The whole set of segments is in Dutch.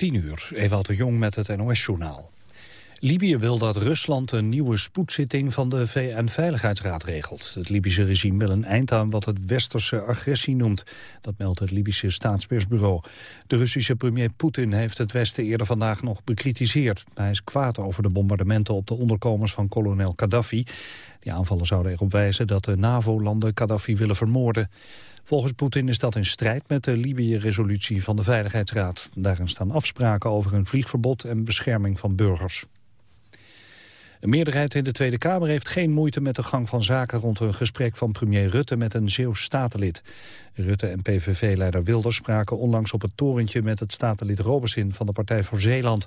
10 uur, Ewout de Jong met het NOS-journaal. Libië wil dat Rusland een nieuwe spoedzitting van de VN-veiligheidsraad regelt. Het Libische regime wil een eind aan wat het westerse agressie noemt. Dat meldt het Libische staatspersbureau. De Russische premier Poetin heeft het Westen eerder vandaag nog bekritiseerd. Hij is kwaad over de bombardementen op de onderkomens van kolonel Gaddafi. Die aanvallen zouden erop wijzen dat de NAVO-landen Gaddafi willen vermoorden. Volgens Poetin is dat in strijd met de Libië-resolutie van de Veiligheidsraad. Daarin staan afspraken over een vliegverbod en bescherming van burgers. Een meerderheid in de Tweede Kamer heeft geen moeite met de gang van zaken rond een gesprek van premier Rutte met een Zeeuws statenlid. Rutte en PVV-leider Wilders spraken onlangs op het torentje met het statenlid Robesin van de Partij voor Zeeland.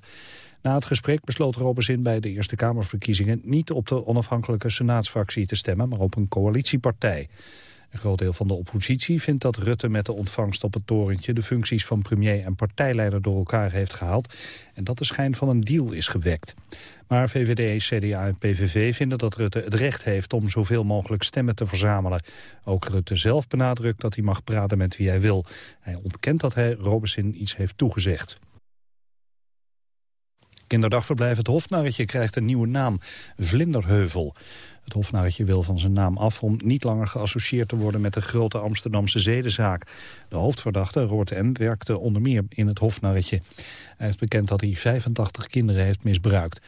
Na het gesprek besloot Robesin bij de Eerste Kamerverkiezingen niet op de onafhankelijke senaatsfractie te stemmen, maar op een coalitiepartij. Een groot deel van de oppositie vindt dat Rutte met de ontvangst op het torentje de functies van premier en partijleider door elkaar heeft gehaald en dat de schijn van een deal is gewekt. Maar VVD, CDA en PVV vinden dat Rutte het recht heeft om zoveel mogelijk stemmen te verzamelen. Ook Rutte zelf benadrukt dat hij mag praten met wie hij wil. Hij ontkent dat hij Robesin iets heeft toegezegd. Kinderdagverblijf Het Hofnarretje krijgt een nieuwe naam, Vlinderheuvel. Het hofnarretje wil van zijn naam af om niet langer geassocieerd te worden met de grote Amsterdamse zedenzaak. De hoofdverdachte, Roort M., werkte onder meer in het hofnarretje. Hij heeft bekend dat hij 85 kinderen heeft misbruikt.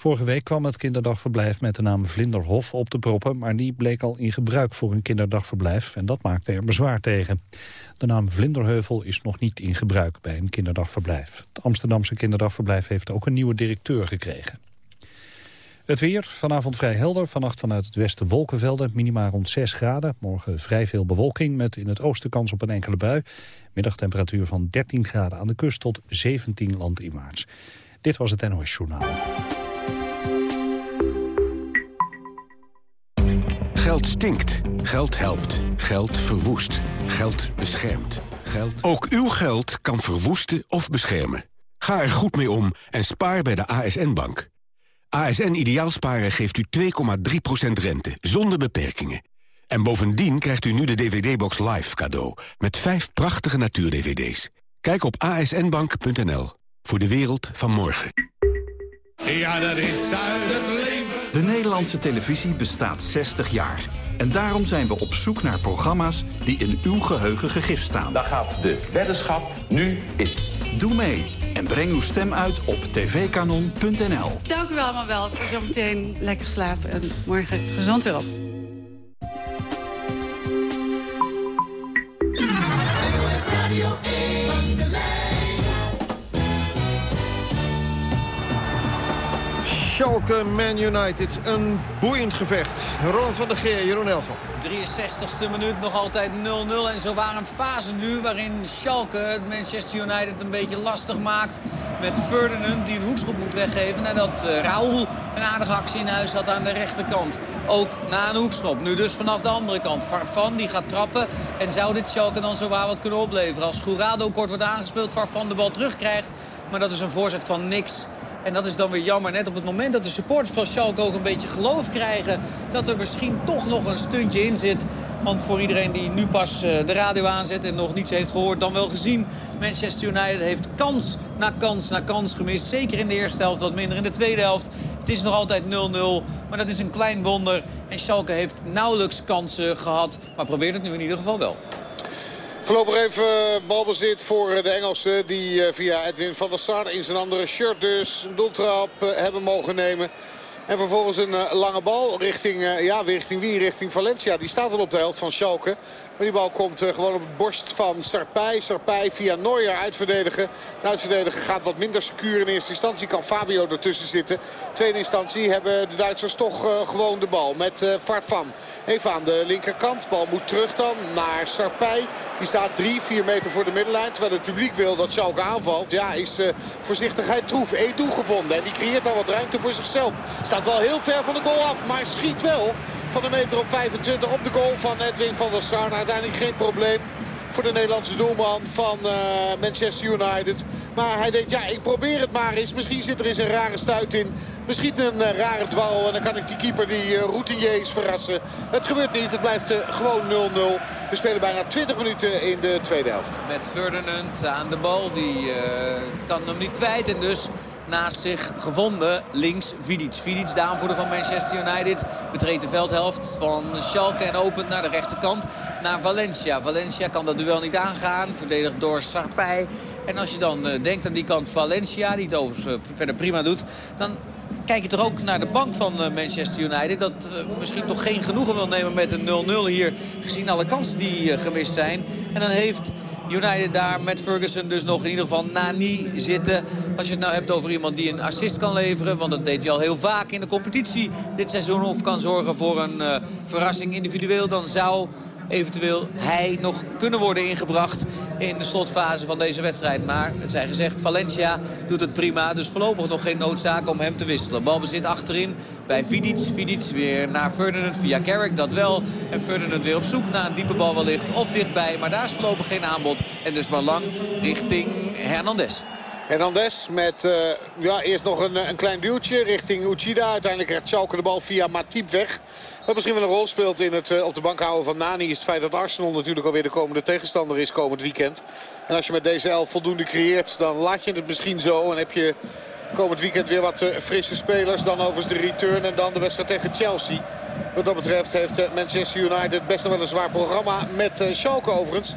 Vorige week kwam het kinderdagverblijf met de naam Vlinderhof op te proppen... maar die bleek al in gebruik voor een kinderdagverblijf en dat maakte er bezwaar tegen. De naam Vlinderheuvel is nog niet in gebruik bij een kinderdagverblijf. Het Amsterdamse kinderdagverblijf heeft ook een nieuwe directeur gekregen. Het weer, vanavond vrij helder, vannacht vanuit het westen wolkenvelden, minima rond 6 graden. Morgen vrij veel bewolking met in het oosten kans op een enkele bui. Middagtemperatuur van 13 graden aan de kust tot 17 landinwaarts. Dit was het NOS Journaal. Geld stinkt. Geld helpt. Geld verwoest. Geld beschermt. Geld... Ook uw geld kan verwoesten of beschermen. Ga er goed mee om en spaar bij de ASN-bank. ASN Ideaalsparen geeft u 2,3% rente, zonder beperkingen. En bovendien krijgt u nu de DVD-box Live cadeau... met vijf prachtige natuur-DVD's. Kijk op asnbank.nl voor de wereld van morgen. Ja, dat is uit het leven. De Nederlandse televisie bestaat 60 jaar. En daarom zijn we op zoek naar programma's die in uw geheugen gegrift staan. Daar gaat de weddenschap nu in. Doe mee en breng uw stem uit op tvkanon.nl. Dank u wel allemaal wel. Voor zometeen lekker slapen en morgen gezond weer op. Schalke Man United. Een boeiend gevecht. Ron van der Geer, Jeroen Nelson. 63ste minuut nog altijd 0-0. En zo waren fase nu waarin Schalke Manchester United een beetje lastig maakt. Met Ferdinand die een hoekschop moet weggeven. Nadat uh, Raúl een aardige actie in huis had aan de rechterkant. Ook na een hoekschop. Nu dus vanaf de andere kant. Farfan die gaat trappen. En zou dit Schalke dan zo waar wat kunnen opleveren. Als Gourado kort wordt aangespeeld. Farfan de bal terugkrijgt. Maar dat is een voorzet van niks. En dat is dan weer jammer. Net op het moment dat de supporters van Schalke ook een beetje geloof krijgen... dat er misschien toch nog een stuntje in zit. Want voor iedereen die nu pas eh, de radio aanzet en nog niets heeft gehoord... dan wel gezien, Manchester United heeft kans na kans na kans gemist. Zeker in de eerste helft, wat minder in de tweede helft. Het is nog altijd 0-0, maar dat is een klein wonder. En Schalke heeft nauwelijks kansen gehad, maar probeert het nu in ieder geval wel. Voorlopig even balbezit voor de Engelsen. Die eh, via Edwin van der Sar in zijn andere shirt dus een doeltrap eh, hebben mogen nemen. En vervolgens een eh, lange bal richting, ja, richting wie? Richting Valencia. Die staat al op de helft van Schalke. Maar die bal komt eh, gewoon op de borst van Sarpij. Sarpij via Neuer uitverdedigen. De uitverdediger gaat wat minder secuur in eerste instantie. Kan Fabio ertussen zitten. Tweede instantie hebben de Duitsers toch uh, gewoon de bal. Met Farfan. Even aan de linkerkant. Bal moet terug dan naar Sarpij. Die staat 3, 4 meter voor de middenlijn. Terwijl het publiek wil dat Schalke aanvalt. Ja, is voorzichtigheid troef. Edu gevonden. En die creëert al wat ruimte voor zichzelf. Staat wel heel ver van de goal af. Maar schiet wel van een meter op 25 op de goal van Edwin van der Sar. Uiteindelijk geen probleem voor de Nederlandse doelman van uh, Manchester United. Maar hij denkt, ja, ik probeer het maar eens. Misschien zit er eens een rare stuit in. Misschien een uh, rare dwal. En dan kan ik die keeper, die uh, routiniers, verrassen. Het gebeurt niet. Het blijft gewoon 0-0. We spelen bijna 20 minuten in de tweede helft. Met Ferdinand aan de bal. Die kan hem niet kwijt. En dus naast zich gevonden. Links Vidic. Vidic, de aanvoerder van Manchester United, betreedt de veldhelft van Schalke en opent naar de rechterkant naar Valencia. Valencia kan dat duel niet aangaan, verdedigd door Sarpij. En als je dan uh, denkt aan die kant Valencia, die het overigens uh, verder prima doet... dan kijk je toch ook naar de bank van uh, Manchester United. Dat misschien toch geen genoegen wil nemen met een 0-0 hier. Gezien alle kansen die gemist zijn. En dan heeft United daar met Ferguson dus nog in ieder geval Nani zitten. Als je het nou hebt over iemand die een assist kan leveren. Want dat deed hij al heel vaak in de competitie dit seizoen. Of kan zorgen voor een uh, verrassing individueel. Dan zou eventueel hij nog kunnen worden ingebracht in de slotfase van deze wedstrijd. Maar het zij gezegd, Valencia doet het prima. Dus voorlopig nog geen noodzaak om hem te wisselen. Balbezit achterin bij Vidic. Vidic weer naar Ferdinand via Carrick, dat wel. En Ferdinand weer op zoek naar een diepe bal wellicht. Of dichtbij, maar daar is voorlopig geen aanbod. En dus maar lang richting Hernandez. Hernandez met uh, ja, eerst nog een, een klein duwtje richting Uchida. Uiteindelijk krijgt Schalke de bal via Matip weg. Wat misschien wel een rol speelt in het uh, op de bank houden van Nani... is het feit dat Arsenal natuurlijk alweer de komende tegenstander is komend weekend. En als je met deze elf voldoende creëert, dan laat je het misschien zo. En heb je komend weekend weer wat uh, frisse spelers. Dan overigens de return en dan de wedstrijd tegen Chelsea. Wat dat betreft heeft Manchester United best nog wel een zwaar programma. Met Schalke overigens.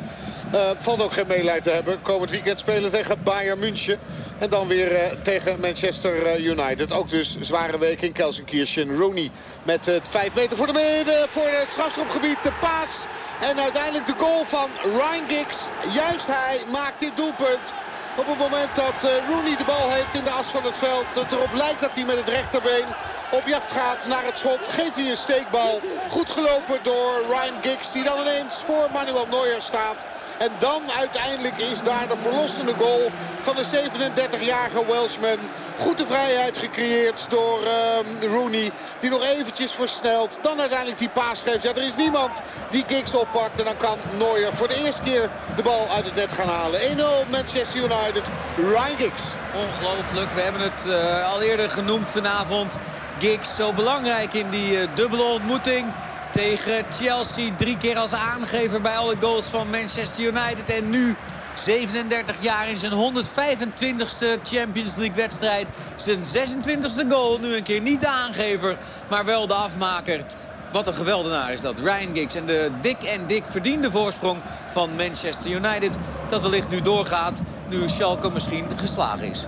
Uh, valt ook geen meeleid te hebben. Komend weekend spelen tegen Bayern München. En dan weer uh, tegen Manchester uh, United. Ook dus zware week in Kelsenkirchen. Rooney met het 5 meter voor de midden. Voor het strafschopgebied. De paas. En uiteindelijk de goal van Ryan Giggs. Juist hij maakt dit doelpunt. Op het moment dat Rooney de bal heeft in de as van het veld. Het erop lijkt dat hij met het rechterbeen op jacht gaat naar het schot. Geeft hij een steekbal. Goed gelopen door Ryan Giggs. Die dan ineens voor Manuel Neuer staat. En dan uiteindelijk is daar de verlossende goal van de 37-jarige Welshman. Goed de vrijheid gecreëerd door uh, Rooney. Die nog eventjes versnelt. Dan uiteindelijk die paas geeft. Ja, er is niemand die Giggs oppakt. En dan kan Neuer voor de eerste keer de bal uit het net gaan halen. 1-0 Manchester United. Ryan Giggs. Ongelooflijk. We hebben het uh, al eerder genoemd vanavond. Giggs zo belangrijk in die uh, dubbele ontmoeting tegen Chelsea. Drie keer als aangever bij alle goals van Manchester United. En nu 37 jaar in zijn 125ste Champions League wedstrijd. Zijn 26ste goal. Nu een keer niet de aangever, maar wel de afmaker. Wat een geweldenaar is dat. Ryan Giggs en de dik en dik verdiende voorsprong van Manchester United. Dat wellicht nu doorgaat, nu Schalke misschien geslagen is.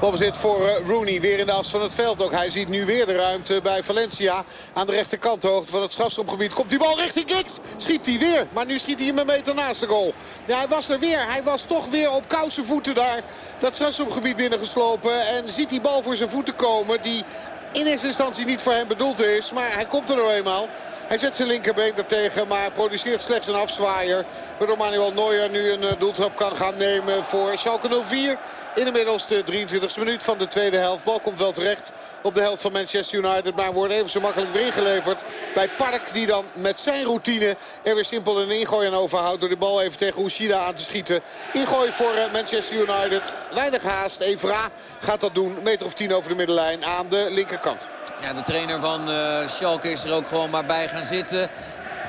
Balbezit voor uh, Rooney weer in de as van het veld ook. Hij ziet nu weer de ruimte bij Valencia. Aan de rechterkant, de hoogte van het strafschopgebied. Komt die bal richting Giggs. Schiet hij weer. Maar nu schiet hij hem een meter naast de goal. Ja, hij was er weer. Hij was toch weer op koude voeten daar. Dat strafschopgebied binnengeslopen. En ziet die bal voor zijn voeten komen. Die in eerste instantie niet voor hem bedoeld is. Maar hij komt er nou eenmaal. Hij zet zijn linkerbeen ertegen, maar produceert slechts een afzwaaier. Waardoor Manuel Neuer nu een doeltrap kan gaan nemen voor Schalke 04. Inmiddels de 23e minuut van de tweede helft. Bal komt wel terecht op de helft van Manchester United. Maar wordt even zo makkelijk weer ingeleverd bij Park. Die dan met zijn routine er weer simpel een ingooi aan overhoudt. Door de bal even tegen Ushida aan te schieten. Ingooi voor Manchester United. Weinig haast. Evra gaat dat doen. Meter of tien over de middenlijn aan de linkerkant. Ja, de trainer van uh, Schalke is er ook gewoon maar bij gaan zitten.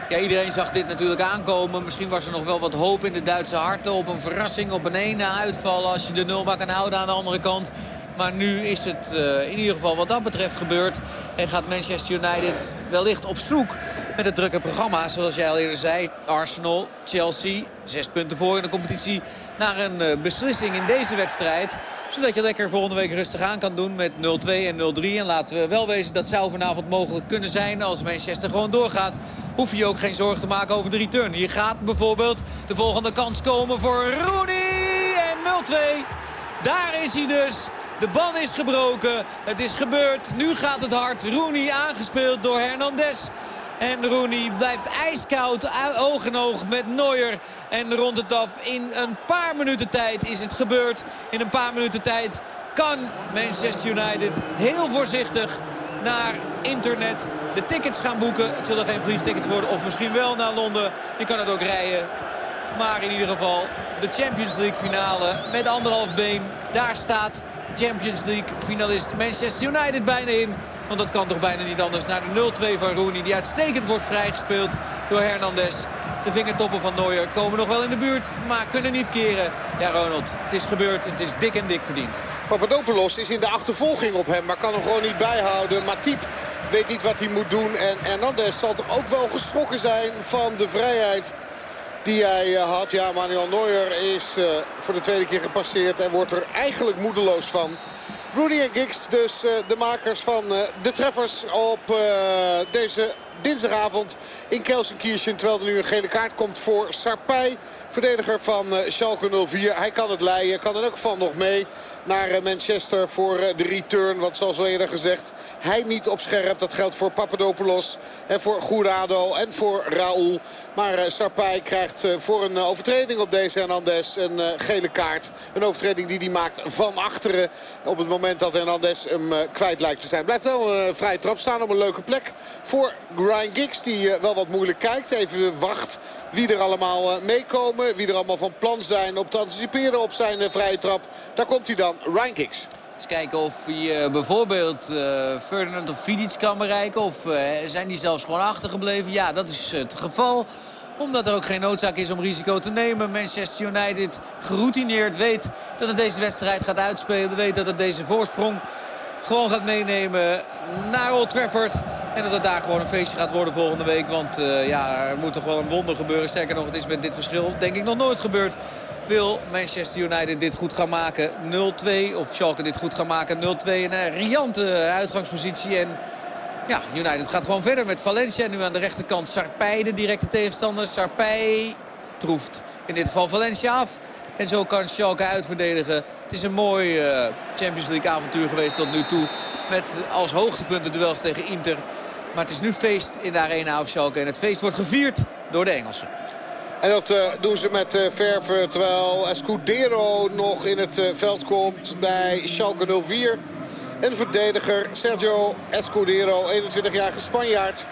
Ja, iedereen zag dit natuurlijk aankomen. Misschien was er nog wel wat hoop in de Duitse harten op een verrassing, op een ene uitval. Als je de nul maar kan houden aan de andere kant. Maar nu is het uh, in ieder geval wat dat betreft gebeurd. En gaat Manchester United wellicht op zoek met het drukke programma. Zoals jij al eerder zei, Arsenal, Chelsea, zes punten voor in de competitie. Naar een uh, beslissing in deze wedstrijd. Zodat je lekker volgende week rustig aan kan doen met 0-2 en 0-3. En laten we wel wezen, dat zou vanavond mogelijk kunnen zijn als Manchester gewoon doorgaat hoef je ook geen zorgen te maken over de return. Hier gaat bijvoorbeeld de volgende kans komen voor Rooney. En 0-2. Daar is hij dus. De bal is gebroken. Het is gebeurd. Nu gaat het hard. Rooney aangespeeld door Hernandez. En Rooney blijft ijskoud, oog in oog met Neuer. En rond het af. In een paar minuten tijd is het gebeurd. In een paar minuten tijd kan Manchester United heel voorzichtig naar internet de tickets gaan boeken. Het zullen geen vliegtickets worden of misschien wel naar Londen. Je kan het ook rijden Maar in ieder geval de Champions League finale met anderhalf been. Daar staat Champions League finalist Manchester United bijna in. Want dat kan toch bijna niet anders naar de 0-2 van Rooney. Die uitstekend wordt vrijgespeeld door Hernandez. De vingertoppen van Neuer komen nog wel in de buurt, maar kunnen niet keren. Ja, Ronald, het is gebeurd. Het is dik en dik verdiend. Papadopoulos is in de achtervolging op hem, maar kan hem gewoon niet bijhouden. Matip weet niet wat hij moet doen. En Hernandez zal toch ook wel geschrokken zijn van de vrijheid die hij eh, had. Ja, Manuel Neuer is uh, voor de tweede keer gepasseerd en wordt er eigenlijk moedeloos van. Rooney en Giggs, dus uh, de makers van de treffers op deze dinsdagavond in Kelsenkirchen. Terwijl er nu een gele kaart komt voor Sarpij. Verdediger van Schalke 04. Hij kan het leiden, kan in elk geval nog mee naar eh, Manchester voor eh, de return. Want zoals al eerder gezegd, hij niet op scherp. Dat geldt voor Papadopoulos en voor Gourado en voor Raúl. Maar eh, Sarpay krijgt voor een overtreding op deze Hernandez een gele kaart. Een overtreding die hij maakt van achteren. Op het moment dat Hernandez hem kwijt lijkt te zijn. Blijft wel een vrije trap staan op een leuke plek voor Ryan Giggs. Die wel wat moeilijk kijkt. Even wacht wie er allemaal meekomen. Wie er allemaal van plan zijn op te anticiperen op zijn vrije trap. Daar komt hij dan van Rankings. Eens kijken of hij bijvoorbeeld Ferdinand of Fidic kan bereiken. Of zijn die zelfs gewoon achtergebleven? Ja, dat is het geval omdat er ook geen noodzaak is om risico te nemen. Manchester United geroutineerd weet dat het deze wedstrijd gaat uitspelen. Weet dat het deze voorsprong gewoon gaat meenemen naar Old Trafford. En dat het daar gewoon een feestje gaat worden volgende week. Want uh, ja, er moet toch wel een wonder gebeuren. Sterker nog, het is met dit verschil denk ik nog nooit gebeurd. Wil Manchester United dit goed gaan maken 0-2. Of Schalke dit goed gaan maken 0-2. Een riante uitgangspositie. En ja, United gaat gewoon verder met Valencia. Nu aan de rechterkant Sarpij, de directe tegenstander. Sarpij troeft in dit geval Valencia af. En zo kan Schalke uitverdedigen. Het is een mooi uh, Champions League avontuur geweest tot nu toe. Met als hoogtepunten duels tegen Inter. Maar het is nu feest in de Arena of Schalke. En het feest wordt gevierd door de Engelsen. En dat uh, doen ze met uh, verven terwijl Escudero nog in het uh, veld komt bij Schalke 04. Een verdediger, Sergio Escudero, 21-jarige Spanjaard.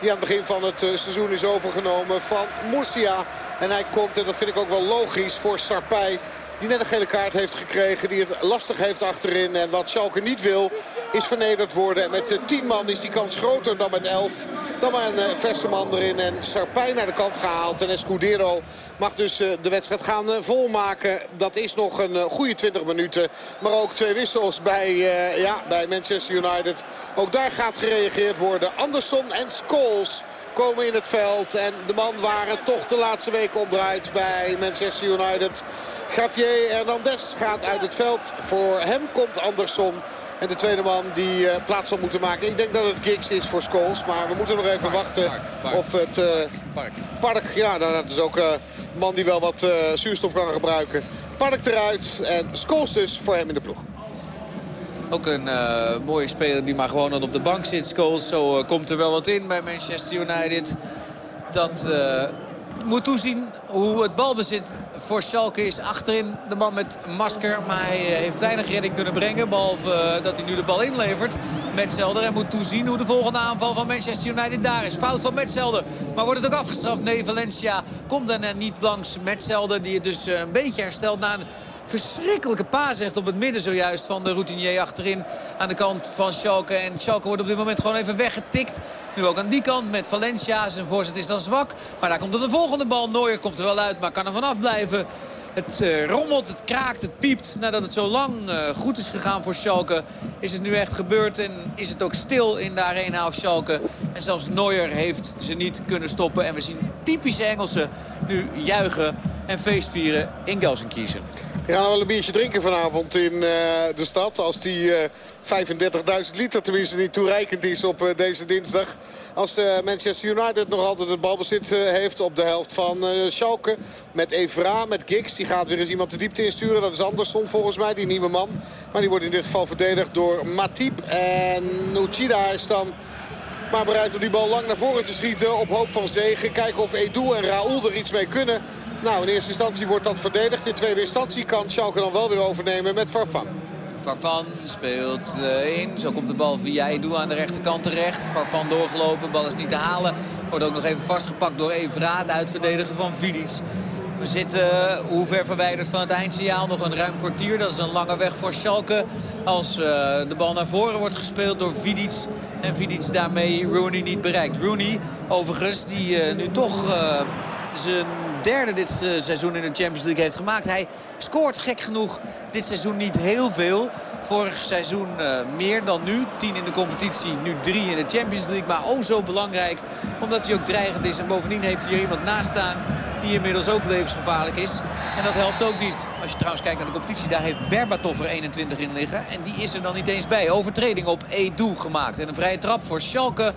Die aan het begin van het seizoen is overgenomen van Murcia. En hij komt, en dat vind ik ook wel logisch, voor Sarpij. Die net een gele kaart heeft gekregen. Die het lastig heeft achterin. En wat Schalke niet wil, is vernederd worden. En met 10 man is die kans groter dan met 11. Dan maar een verse man erin. En Sarpij naar de kant gehaald. En Escudero mag dus de wedstrijd gaan volmaken. Dat is nog een goede 20 minuten. Maar ook twee wissels bij, ja, bij Manchester United. Ook daar gaat gereageerd worden. Anderson en Scholes komen in het veld. En de man waren toch de laatste weken omdraaid bij Manchester United. Javier Hernandez gaat uit het veld. Voor hem komt Anderson. En de tweede man die uh, plaats zal moeten maken. Ik denk dat het Giggs is voor Scholes. Maar we moeten nog even wachten of het uh, park. park. Ja, nou, dat is ook een uh, man die wel wat zuurstof kan gebruiken. Park eruit en Scholes dus voor hem in de ploeg. Ook een uh, mooie speler die maar gewoon op de bank zit. Scholes, zo uh, komt er wel wat in bij Manchester United. Dat uh, moet toezien hoe het balbezit voor Schalke is. Achterin de man met masker. Maar hij heeft weinig redding kunnen brengen. Behalve dat hij nu de bal inlevert. Metzelder. En moet toezien hoe de volgende aanval van Manchester United daar is. Fout van Metzelder. Maar wordt het ook afgestraft? Nee, Valencia komt er niet langs Metzelder. Die het dus een beetje herstelt na een verschrikkelijke paas echt op het midden zojuist van de routinier achterin aan de kant van Schalke. En Schalke wordt op dit moment gewoon even weggetikt. Nu ook aan die kant met Valencia. Zijn voorzet is dan zwak. Maar daar komt er de volgende bal. Nooier komt er wel uit, maar kan er vanaf blijven. Het uh, rommelt, het kraakt, het piept. Nadat het zo lang uh, goed is gegaan voor Schalke is het nu echt gebeurd. En is het ook stil in de arena of Schalke. En zelfs Neuer heeft ze niet kunnen stoppen. En we zien typische Engelsen nu juichen en feestvieren in Gelsenkirchen. We gaan wel een biertje drinken vanavond in uh, de stad. Als die 35.000 liter tenminste niet toereikend is op uh, deze dinsdag. Als Manchester United nog altijd het balbezit heeft op de helft van Schalke. Met Evra, met Giggs. Die gaat weer eens iemand de diepte insturen. Dat is Anderson volgens mij, die nieuwe man. Maar die wordt in dit geval verdedigd door Matip. En Uchida is dan maar bereid om die bal lang naar voren te schieten. Op hoop van zegen. Kijken of Edu en Raoul er iets mee kunnen. Nou, in eerste instantie wordt dat verdedigd. In tweede instantie kan Schalke dan wel weer overnemen met Farfan. Farfan speelt uh, in. Zo komt de bal via Edu aan de rechterkant terecht. Farfan doorgelopen. Bal is niet te halen. Wordt ook nog even vastgepakt door Evra. De uitverdediger van Vidic. We zitten hoe ver verwijderd van het eindsignaal? Nog een ruim kwartier. Dat is een lange weg voor Schalke. Als de bal naar voren wordt gespeeld door Vidic. En Vidic daarmee Rooney niet bereikt. Rooney overigens die nu toch zijn derde dit uh, seizoen in de Champions League heeft gemaakt. Hij scoort gek genoeg dit seizoen niet heel veel. Vorig seizoen uh, meer dan nu. 10 in de competitie, nu 3 in de Champions League. Maar oh zo belangrijk, omdat hij ook dreigend is. En bovendien heeft hij hier iemand naast staan die inmiddels ook levensgevaarlijk is. En dat helpt ook niet. Als je trouwens kijkt naar de competitie, daar heeft Berbatov er 21 in liggen. En die is er dan niet eens bij. Overtreding op Edu gemaakt. En een vrije trap voor Schalke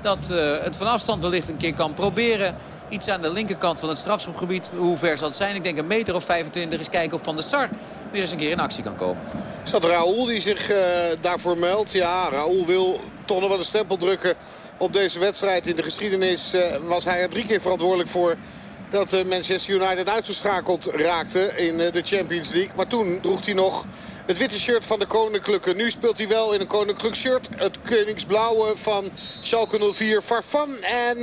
dat uh, het van afstand wellicht een keer kan proberen. Iets aan de linkerkant van het strafschopgebied. Hoe ver zal het zijn? Ik denk een meter of 25. Eens kijken of Van der Sar weer eens een keer in actie kan komen. Is dat Raoul die zich uh, daarvoor meldt? Ja, Raoul wil toch nog wel een stempel drukken op deze wedstrijd. In de geschiedenis uh, was hij er drie keer verantwoordelijk voor dat uh, Manchester United uitgeschakeld raakte in de Champions League. Maar toen droeg hij nog het witte shirt van de Koninklijke. Nu speelt hij wel in een Koninklijk shirt. Het koningsblauwe van Schalke 04. Farfan en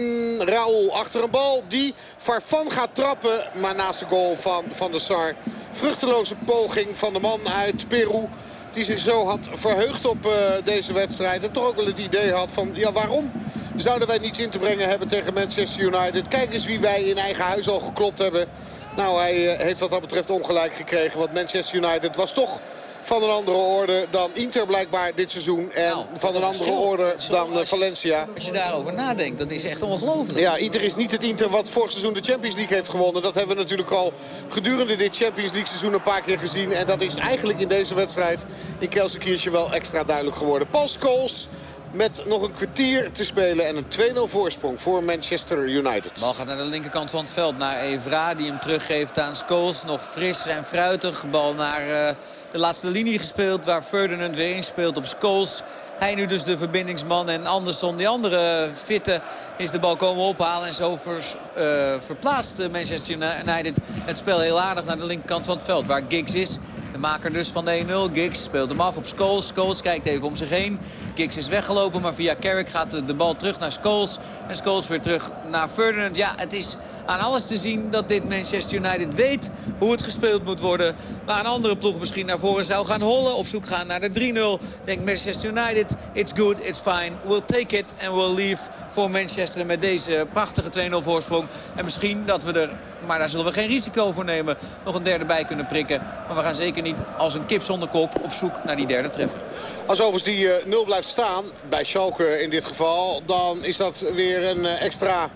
Raoul achter een bal. Die Farfan gaat trappen. Maar naast de goal van Van der Sar. Vruchteloze poging van de man uit Peru. Die zich zo had verheugd op uh, deze wedstrijd. En toch ook wel het idee had van ja waarom zouden wij niets in te brengen hebben tegen Manchester United. Kijk eens wie wij in eigen huis al geklopt hebben. Nou, hij uh, heeft wat dat betreft ongelijk gekregen. Want Manchester United was toch van een andere orde dan Inter blijkbaar dit seizoen. En nou, van een andere orde dan als je, Valencia. Als je daarover nadenkt, dat is echt ongelooflijk. Ja, Inter is niet het Inter wat vorig seizoen de Champions League heeft gewonnen. Dat hebben we natuurlijk al gedurende dit Champions League seizoen een paar keer gezien. En dat is eigenlijk in deze wedstrijd in Kelsenkirchen wel extra duidelijk geworden. Paul Scholes met nog een kwartier te spelen en een 2-0 voorsprong voor Manchester United. Bal gaat naar de linkerkant van het veld, naar Evra. Die hem teruggeeft aan Scholes. Nog fris en fruitig. Bal naar uh, de laatste linie gespeeld waar Ferdinand weer inspeelt op Scholes. Hij nu dus de verbindingsman en Anderson, die andere fitte, is de bal komen ophalen. En zo ver, uh, verplaatst Manchester United het spel heel aardig naar de linkerkant van het veld. Waar Giggs is. De maker dus van de 1-0. Giggs speelt hem af op Scholes. Scholes kijkt even om zich heen. Giggs is weggelopen, maar via Carrick gaat de bal terug naar Scholes. En Scholes weer terug naar Ferdinand. Ja, het is aan alles te zien dat dit Manchester United weet hoe het gespeeld moet worden. Maar een andere ploeg misschien naar voren zou gaan hollen. Op zoek gaan naar de 3-0. Denkt Manchester United, it's good, it's fine. We'll take it and we'll leave voor Manchester met deze prachtige 2-0 voorsprong. En misschien dat we er, maar daar zullen we geen risico voor nemen, nog een derde bij kunnen prikken. Maar we gaan zeker niet als een kip zonder kop op zoek naar die derde treffer. Als overigens die 0 uh, blijft staan, bij Schalke in dit geval, dan is dat weer een uh, extra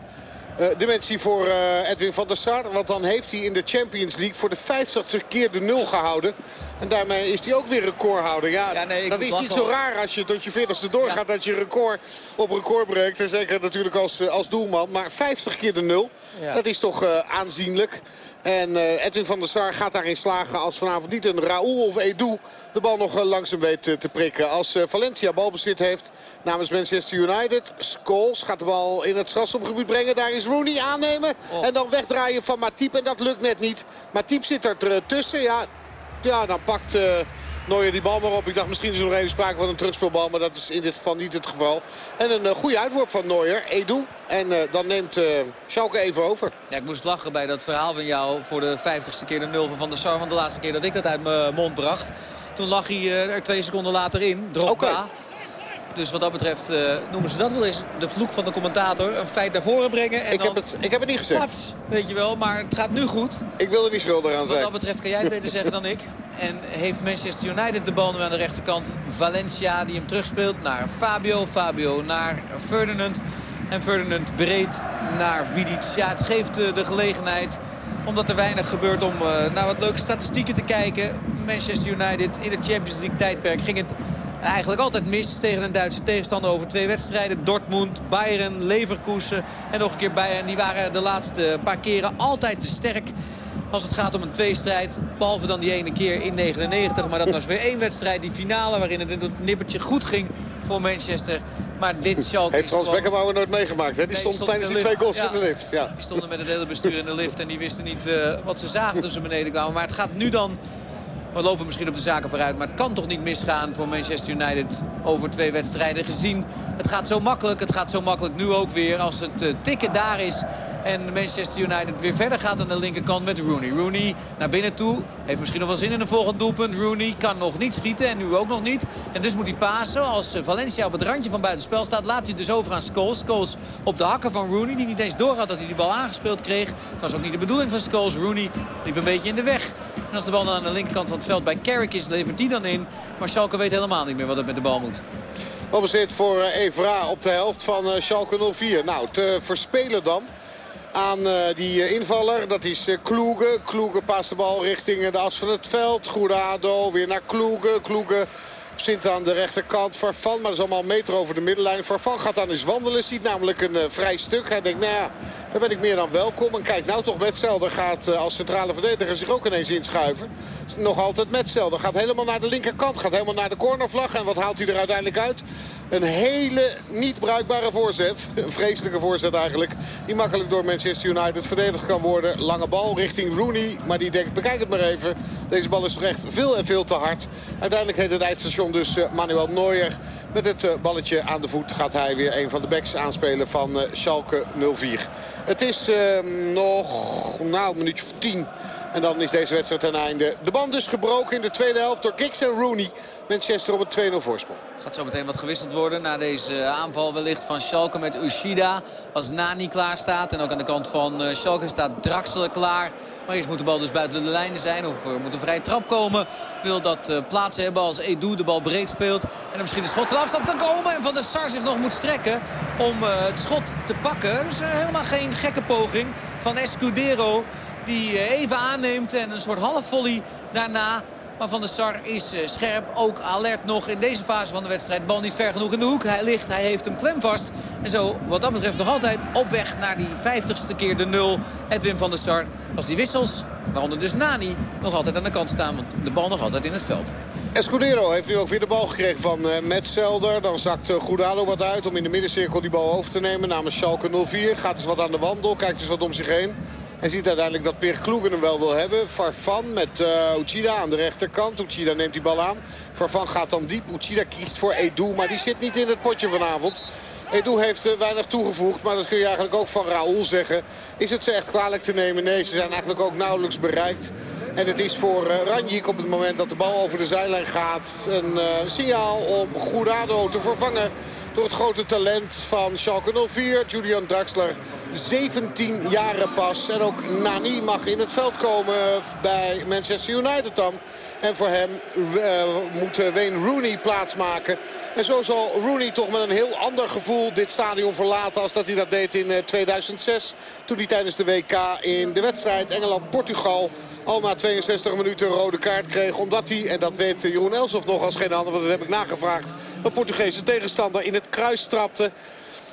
dimensie voor uh, Edwin van der Sar. Want dan heeft hij in de Champions League voor de 50ste keer de nul gehouden. En daarmee is hij ook weer recordhouder. Ja, ja nee, dat is niet zo raar als je tot je 40ste doorgaat ja. dat je record op record breekt. En zeker natuurlijk als, als doelman. Maar 50 keer de nul, ja. dat is toch aanzienlijk. En uh, Edwin van der Sar gaat daarin slagen als vanavond niet een Raoul of Edu de bal nog uh, langzaam weet uh, te prikken. Als Valencia balbezit heeft namens Manchester United. Scholes gaat de bal in het strafstopgebied brengen. Daar is Rooney aannemen. Oh. En dan wegdraaien van Matip. En dat lukt net niet. Matip zit er tussen. Ja, ja dan pakt... Nooier die bal maar op. Ik dacht misschien is er nog even sprake van een terugspeelbal. Maar dat is in dit geval niet het geval. En een uh, goede uitworp van Nooier. Edu. En uh, dan neemt uh, Schalke even over. Ja, ik moest lachen bij dat verhaal van jou voor de vijftigste keer de nul van Van der Sar. Want de laatste keer dat ik dat uit mijn mond bracht. Toen lag hij er twee seconden later in. Drop okay. Dus wat dat betreft uh, noemen ze dat wel eens de vloek van de commentator. Een feit naar voren brengen. En ik, heb het, ik heb het niet gezegd. Pats, weet je wel, maar het gaat nu goed. Ik wil er niet schuldig aan zijn. Wat dat betreft kan jij het beter zeggen dan ik. En heeft Manchester United de bal nu aan de rechterkant. Valencia die hem terugspeelt naar Fabio. Fabio naar Ferdinand. En Ferdinand breed naar Vidic. Ja, het geeft uh, de gelegenheid omdat er weinig gebeurt om uh, naar wat leuke statistieken te kijken. Manchester United in het Champions League tijdperk ging het eigenlijk altijd mis tegen een Duitse tegenstander over twee wedstrijden. Dortmund, Bayern, Leverkusen en nog een keer Bayern. Die waren de laatste paar keren altijd te sterk als het gaat om een tweestrijd. Behalve dan die ene keer in 99. Maar dat was weer één wedstrijd, die finale, waarin het het nippertje goed ging voor Manchester. Maar dit Schalke Heeft Frans gewoon... Beckenbauer nooit meegemaakt, hè? Die nee, stond, stond tijdens die twee goals ja, in de lift. Ja. Die stonden met het hele bestuur in de lift en die wisten niet uh, wat ze zagen toen ze beneden kwamen. Maar het gaat nu dan We lopen misschien op de zaken vooruit, maar het kan toch niet misgaan voor Manchester United over twee wedstrijden gezien. Het gaat zo makkelijk, het gaat zo makkelijk nu ook weer als het uh, tikken daar is. En Manchester United weer verder gaat aan de linkerkant met Rooney. Rooney naar binnen toe. Heeft misschien nog wel zin in een volgend doelpunt. Rooney kan nog niet schieten en nu ook nog niet. En dus moet hij pasen. Als eh, Valencia op het randje van buitenspel staat, laat hij dus over aan Scholes. Scholes op de hakken van Rooney, die niet eens doorhad dat hij die bal aangespeeld kreeg. Het was ook niet de bedoeling van Scholes. Rooney liep een beetje in de weg. En als de bal aan de linkerkant van het veld bij Carrick is, levert die dan in. Maar Schalke weet helemaal niet meer wat het met de bal moet. Balbezit voor eh, Evra op de helft van eh, Schalke 04. Nou, te verspelen dan aan uh, die invaller. Dat is Kloege. Kloege paast de bal richting de as van het veld. Goedado weer naar Kloege. Kloege zit aan de rechterkant. Farfan, maar dat is allemaal een meter over de middenlijn. Farfan gaat dan eens wandelen. Ziet namelijk een uh, vrij stuk. Hij denkt, nou ja, daar ben ik meer dan welkom. En kijk nou toch, Metzelder gaat uh, als centrale verdediger zich ook ineens inschuiven. Nog altijd Metzelder. Gaat helemaal naar de linkerkant. Gaat helemaal naar de cornervlag. En wat haalt hij er uiteindelijk uit? Een hele niet bruikbare voorzet. Een vreselijke voorzet eigenlijk. Die makkelijk door Manchester United verdedigd kan worden. Lange bal richting Rooney. Maar die denkt, bekijk het maar even. Deze bal is toch echt veel en veel te hard. Uiteindelijk heet het eindstation dus uh, Manuel Neuer. Met het uh, balletje aan de voet gaat hij weer een van de backs aanspelen van uh, Schalke 04. Het is ehm, nog nou, een minuutje of tien. En dan is deze wedstrijd ten einde. De band dus gebroken in de tweede helft door Giggs en Rooney. Manchester op een 2-0 voorsprong. Gaat zo meteen wat gewisseld worden na deze aanval wellicht van Schalke met Ushida. Als Nani klaar staat. En ook aan de kant van Schalke staat Draxler klaar. Maar eerst moet de bal dus buiten de lijnen zijn. Of er moet een vrije trap komen. Wil dat uh, plaats hebben als Edu de bal breed speelt. En er misschien een schot van afstand kan komen. En Van der Sar zich nog moet strekken om het schot te pakken. Dus helemaal geen gekke poging van Escudero. Die even aanneemt en een soort halfvolley daarna maar Van der Sar is uh, scherp. Ook alert nog in deze fase van de wedstrijd. Bal niet ver genoeg in de hoek. Hij ligt, hij heeft hem klem vast. En zo wat dat betreft nog altijd op weg naar die 50ste keer de nul. Edwin van der Sar. Als die wissels, waaronder dus Nani, nog altijd aan de kant staan. Want de bal nog altijd in het veld. Escudero heeft nu ook weer de bal gekregen van uh, Metzelder. Dan zakt Goedalo wat uit om in de middencirkel die bal over te nemen. Namens Schalke 04. Gaat dus wat aan de wandel. Kijkt dus wat om zich heen. Hij ziet uiteindelijk dat Peer Kloegen hem wel wil hebben. Farfan met uh, Uchida aan de rechterkant. Uchida neemt die bal aan. Farfan gaat dan diep. Uchida kiest voor Edu, maar die zit niet in het potje vanavond. Edu heeft uh, weinig toegevoegd, maar dat kun je eigenlijk ook van Raoul zeggen. Is het ze echt kwalijk te nemen? Nee, ze zijn eigenlijk ook nauwelijks bereikt. En het is voor uh, Ranjik op het moment dat de bal over de zijlijn gaat... een signaal om Gourado te vervangen door het grote talent van Schalke 04. Julian Draxler, 17 jaren pas. En ook Nani mag in het veld komen bij Manchester United dan. En voor hem uh, moet Wayne Rooney plaatsmaken. En zo zal Rooney toch met een heel ander gevoel dit stadion verlaten... als dat hij dat deed in 2006. Toen hij tijdens de WK in de wedstrijd Engeland-Portugal al na 62 minuten een rode kaart kreeg. Omdat hij, en dat weet Jeroen Elsof nog als geen ander, want dat heb ik nagevraagd... een Portugese tegenstander in het kruis trapte.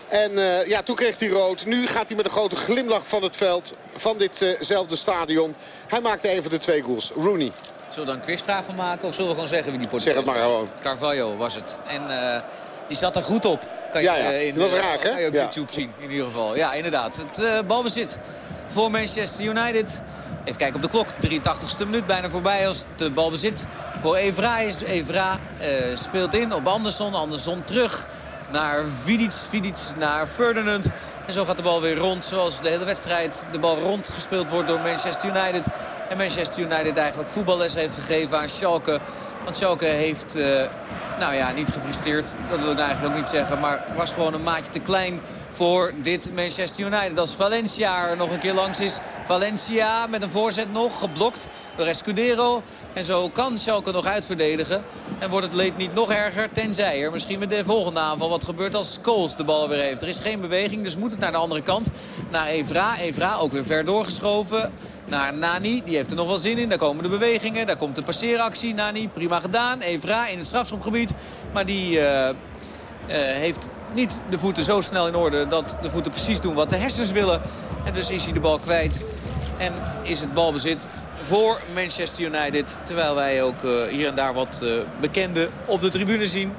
En uh, ja, toen kreeg hij rood. Nu gaat hij met een grote glimlach van het veld van ditzelfde uh stadion. Hij maakte een van de twee goals. Rooney. Zullen we dan een quizvraag van maken of zullen we gewoon zeggen wie die Portugees Zeg het maar gewoon. Carvalho was het. En uh, die zat er goed op. Kan je, ja, in, dat was raak, hè? Kan je op ja. YouTube zien, in ieder geval. Ja, inderdaad. Het balbezit voor Manchester United. Even kijken op de klok. 83ste minuut bijna voorbij als de balbezit voor Evra is. Evra uh, speelt in op Anderson. Anderson terug naar Vidic. Vidic naar Ferdinand. En zo gaat de bal weer rond zoals de hele wedstrijd de bal rond gespeeld wordt door Manchester United. En Manchester United eigenlijk voetballes heeft gegeven aan Schalke. Want Schalke heeft, uh, nou ja, niet gepresteerd. Dat wil ik eigenlijk ook niet zeggen. Maar was gewoon een maatje te klein voor dit Manchester United. Als Valencia er nog een keer langs is. Valencia met een voorzet nog, geblokt door Escudero. En zo kan Schalke nog uitverdedigen. En wordt het leed niet nog erger, tenzij er misschien met de volgende aanval wat gebeurt als Scholes de bal weer heeft. Er is geen beweging, dus moet het naar de andere kant. Naar Evra. Evra ook weer ver doorgeschoven naar Nani. Die heeft er nog wel zin in. Daar komen de bewegingen. Daar komt de passeeractie. Nani, prima gedaan. Evra in het strafschopgebied. Maar die uh, uh, heeft niet de voeten zo snel in orde dat de voeten precies doen wat de hersens willen. En dus is hij de bal kwijt. En is het balbezit voor Manchester United. Terwijl wij ook uh, hier en daar wat bekenden op de tribune zien.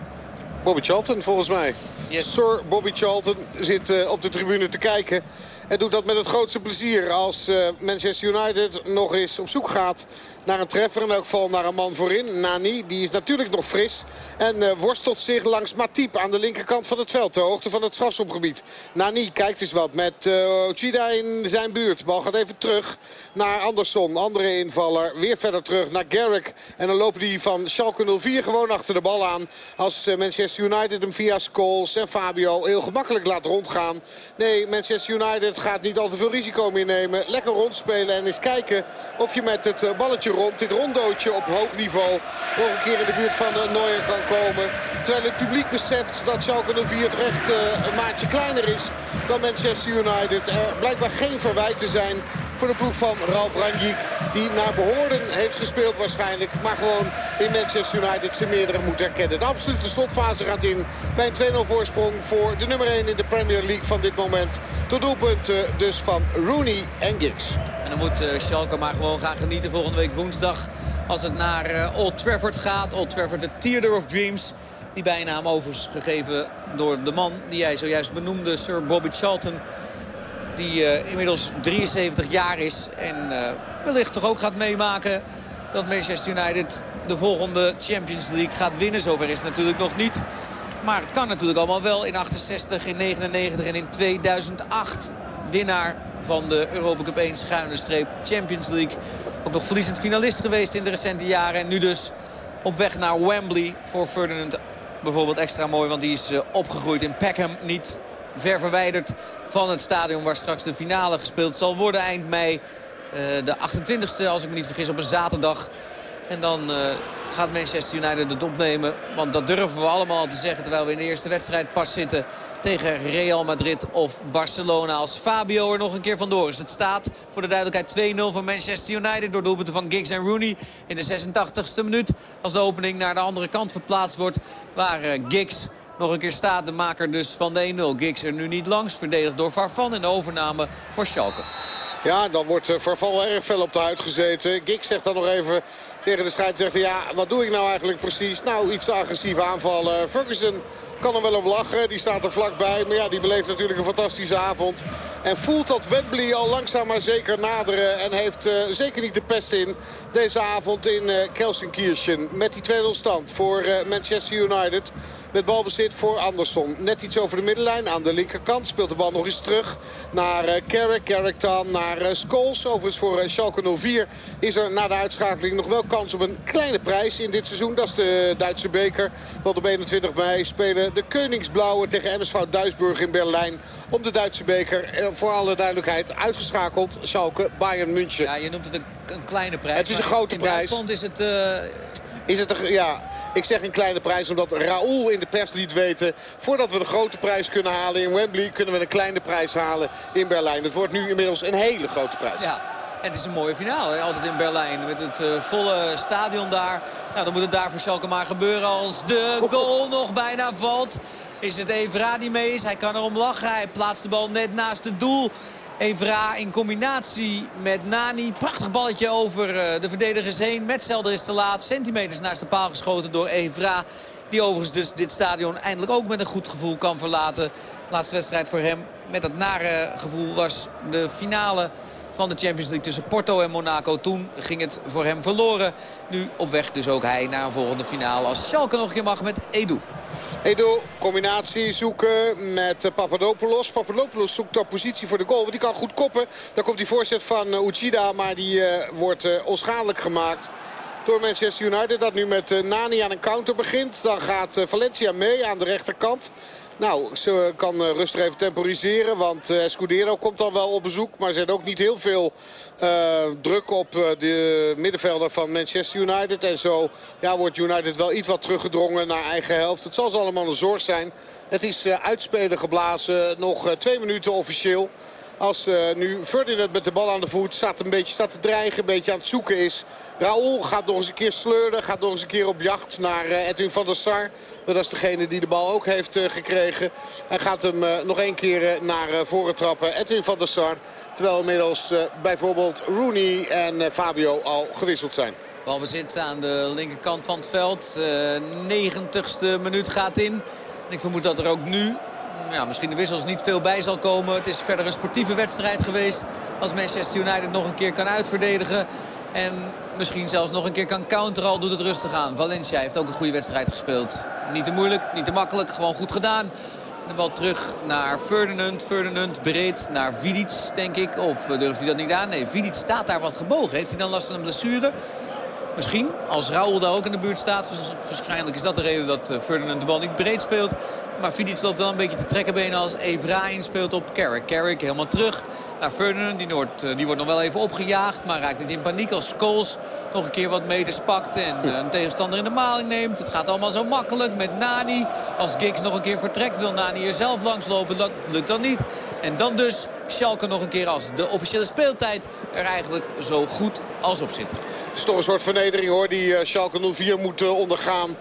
Bobby Charlton volgens mij. Yes. Sir Bobby Charlton zit op de tribune te kijken. En doet dat met het grootste plezier als Manchester United nog eens op zoek gaat naar een treffer. In elk geval naar een man voorin. Nani, die is natuurlijk nog fris. En uh, worstelt zich langs Matip aan de linkerkant van het veld. Ter hoogte van het strafschopgebied. Nani kijkt eens wat met uh, Ochida in zijn buurt. Bal gaat even terug naar Andersson. Andere invaller. Weer verder terug naar Garrick. En dan lopen die van Schalke 04 gewoon achter de bal aan. Als Manchester United hem via Scholes en Fabio heel gemakkelijk laat rondgaan. Nee, Manchester United gaat niet al te veel risico meer nemen. Lekker rondspelen en eens kijken of je met het balletje rond. Dit rondootje op hoog niveau nog een keer in de buurt van de Neuer kan komen. Terwijl het publiek beseft dat Schalke 04 recht een maatje kleiner is dan Manchester United. Er blijkbaar geen verwijt zijn voor de ploeg van Ralf Ranjik. Die naar behoorden heeft gespeeld waarschijnlijk. Maar gewoon in Manchester United zijn meerdere moet herkennen. De absolute slotfase gaat in bij een 2-0 voorsprong voor de nummer 1 in de Premier League van dit moment. Door doelpunten dus van Rooney en Giggs. En dan moet uh, Schalke maar gewoon gaan genieten volgende week woensdag. Als het naar uh, Old Trafford gaat. Old Trafford, de Theater of Dreams. Die bijnaam overigens gegeven door de man die jij zojuist benoemde, Sir Bobby Charlton. Die uh, inmiddels 73 jaar is en uh, wellicht toch ook gaat meemaken dat Manchester United de volgende Champions League gaat winnen. Zover is het natuurlijk nog niet. Maar het kan natuurlijk allemaal wel in 68, in 99 en in 2008. Winnaar van de Europa Cup 1 schuine streep Champions League. Ook nog verliezend finalist geweest in de recente jaren. En nu dus op weg naar Wembley voor Ferdinand bijvoorbeeld extra mooi. Want die is uh, opgegroeid in Peckham. Niet ver verwijderd van het stadion waar straks de finale gespeeld zal worden eind mei. Uh, de 28e, als ik me niet vergis, op een zaterdag. En dan uh, gaat Manchester United de dop nemen. Want dat durven we allemaal te zeggen terwijl we in de eerste wedstrijd pas zitten tegen Real Madrid of Barcelona. Als Fabio er nog een keer vandoor is. Het staat voor de duidelijkheid 2-0 voor Manchester United door doelpunten van Giggs en Rooney in de 86e minuut. Als de opening naar de andere kant verplaatst wordt waar uh, Giggs nog een keer staat. De maker dus van de 1-0. Giggs er nu niet langs. Verdedigd door Farfan de overname voor Schalke. Ja, dan wordt Farfan wel erg fel op de huid gezeten. Zegt dan nog even tegen de scheidsrechter. Ja, wat doe ik nou eigenlijk precies? Nou, iets agressief aanvallen. Ferguson kan er wel om lachen. Die staat er vlakbij. Maar ja, die beleeft natuurlijk een fantastische avond. En voelt dat Wembley al langzaam maar zeker naderen. En heeft uh, zeker niet de pest in deze avond in uh. Met die 2-0 stand voor uh, Manchester United. Met balbezit voor Andersson. Net iets over de middenlijn aan de linkerkant. Speelt de bal nog eens terug naar Carrick. Carrick dan naar Scholes. Overigens voor Schalke 04 is er na de uitschakeling nog wel kans op een kleine prijs in dit seizoen. Dat is de Duitse beker. Van de 21 mei spelen de Koningsblauwe tegen MSV Duisburg in Berlijn. Om de Duitse beker, voor alle duidelijkheid, uitgeschakeld. Schalke, Bayern München. Ja, je noemt het een, een kleine prijs. Het is een grote in prijs. In is het... Is het een, ja, ik zeg een kleine prijs omdat Raoul in de pers liet weten... voordat we de grote prijs kunnen halen in Wembley... kunnen we een kleine prijs halen in Berlijn. Het wordt nu inmiddels een hele grote prijs. Ja. En het is een mooie finale, altijd in Berlijn. Met het uh, volle stadion daar. Nou, dan moet het daar voor Schalke maar gebeuren. Als de goal nog bijna valt, is het Evra die mee is. Hij kan erom lachen. Hij plaatst de bal net naast het doel. Evra in combinatie met Nani. Prachtig balletje over uh, de verdedigers heen. Metzelder is te laat. Centimeters naast de paal geschoten door Evra. Die overigens dus dit stadion eindelijk ook met een goed gevoel kan verlaten. Laatste wedstrijd voor hem met dat nare gevoel was de finale van de Champions League tussen Porto en Monaco. Toen ging het voor hem verloren. Nu op weg dus ook hij naar een volgende finale. Als Schalke nog een keer mag met Edu. Edu, combinatie zoeken met Papadopoulos. Papadopoulos zoekt op positie voor de goal, want die kan goed koppen. Dan komt die voorzet van Uchida, maar die uh, wordt onschadelijk gemaakt door Manchester United. Dat nu met Nani aan een counter begint. Dan gaat Valencia mee aan de rechterkant. Nou, ze kan rustig even temporiseren. Want Escudero komt dan wel op bezoek. Maar zet ook niet heel veel uh, druk op de middenvelder van Manchester United. En zo ja, wordt United wel iets wat teruggedrongen naar eigen helft. Het zal ze allemaal een zorg zijn. Het is uitspelen geblazen. Nog twee minuten officieel. Als nu Ferdinand met de bal aan de voet staat, een beetje staat te dreigen. Een beetje aan het zoeken is. Raoul gaat nog eens een keer sleuren. Gaat nog eens een keer op jacht naar Edwin van der Sar. Dat is degene die de bal ook heeft gekregen. Hij gaat hem nog één keer naar voren trappen. Edwin van der Sar. Terwijl inmiddels bijvoorbeeld Rooney en Fabio al gewisseld zijn. Balbezit aan de linkerkant van het veld. Uh, 90ste minuut gaat in. En ik vermoed dat er ook nu ja, misschien de wissels niet veel bij zal komen. Het is verder een sportieve wedstrijd geweest. Als Manchester United nog een keer kan uitverdedigen. En misschien zelfs nog een keer kan counteren al doet het rustig aan. Valencia heeft ook een goede wedstrijd gespeeld. Niet te moeilijk, niet te makkelijk, gewoon goed gedaan. De bal terug naar Ferdinand. Ferdinand breed naar Vidic, denk ik. Of eh, durft hij dat niet aan? Nee, Vidic staat daar wat gebogen. Heeft hij dan last van een blessure? Misschien, als Raúl daar ook in de buurt staat. Waarschijnlijk is dat de reden dat eh, Ferdinand de bal niet breed speelt. Maar Vidic loopt wel een beetje te trekken benen als Evra inspeelt op Carrick. Carrick helemaal terug naar Ferdinand. Die wordt, eh, die wordt nog wel even opgejaagd. Maar raakt niet in paniek als Scholes nog een keer wat meters pakt. En eh, een tegenstander in de maling neemt. Het gaat allemaal zo makkelijk met Nani. Als Giggs nog een keer vertrekt wil Nani er zelf langs lopen. Dat lukt dan niet. En dan dus Schalke nog een keer als de officiële speeltijd er eigenlijk zo goed als op zit. Het is toch een soort vernedering hoor die eh, Schalke 04 moet ondergaan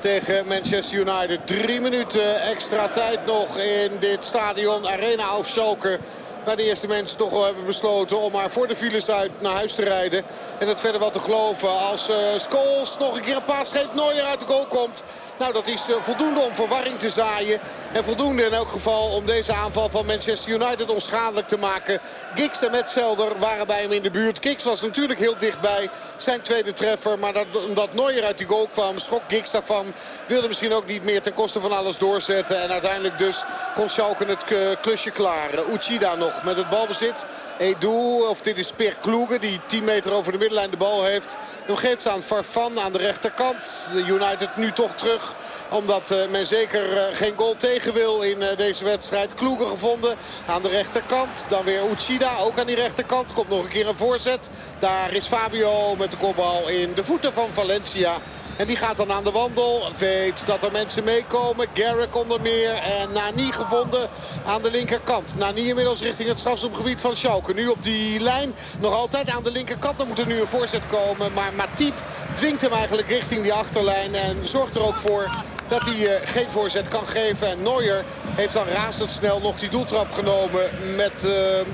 tegen Manchester United. Drie minuten extra tijd nog in dit stadion Arena of. Waar de eerste mensen toch wel hebben besloten om maar voor de files uit naar huis te rijden. En het verder wat te geloven als uh, Scholes nog een keer een paas geeft. Nooier uit de goal komt. Nou, dat is eh, voldoende om verwarring te zaaien. En voldoende in elk geval om deze aanval van Manchester United onschadelijk te maken. Giggs en Metzelder waren bij hem in de buurt. Giggs was natuurlijk heel dichtbij. Zijn tweede treffer. Maar dat, omdat Neuer uit die goal kwam, schrok Giggs daarvan. Wilde misschien ook niet meer ten koste van alles doorzetten. En uiteindelijk dus kon Schalke het klusje klaren. Uchida nog met het balbezit. Edu, of dit is Per Kloege die 10 meter over de middenlijn de bal heeft. Dan geeft aan Farfan aan de rechterkant. United nu toch terug omdat eh, men zeker eh, geen goal tegen wil in eh, deze wedstrijd. Kloegen gevonden aan de rechterkant. Dan weer Uchida ook aan die rechterkant. Komt nog een keer een voorzet. Daar is Fabio met de kopbal in de voeten van Valencia. En die gaat dan aan de wandel. Weet dat er mensen meekomen. Garrick onder meer. En Nani gevonden aan de linkerkant. Nani inmiddels richting het strafschopgebied van Schalke. Nu op die lijn. Nog altijd aan de linkerkant. Dan moet er nu een voorzet komen. Maar Matip dwingt hem eigenlijk richting die achterlijn. En zorgt er ook voor dat hij uh, geen voorzet kan geven. En Neuer heeft dan razendsnel nog die doeltrap genomen met uh,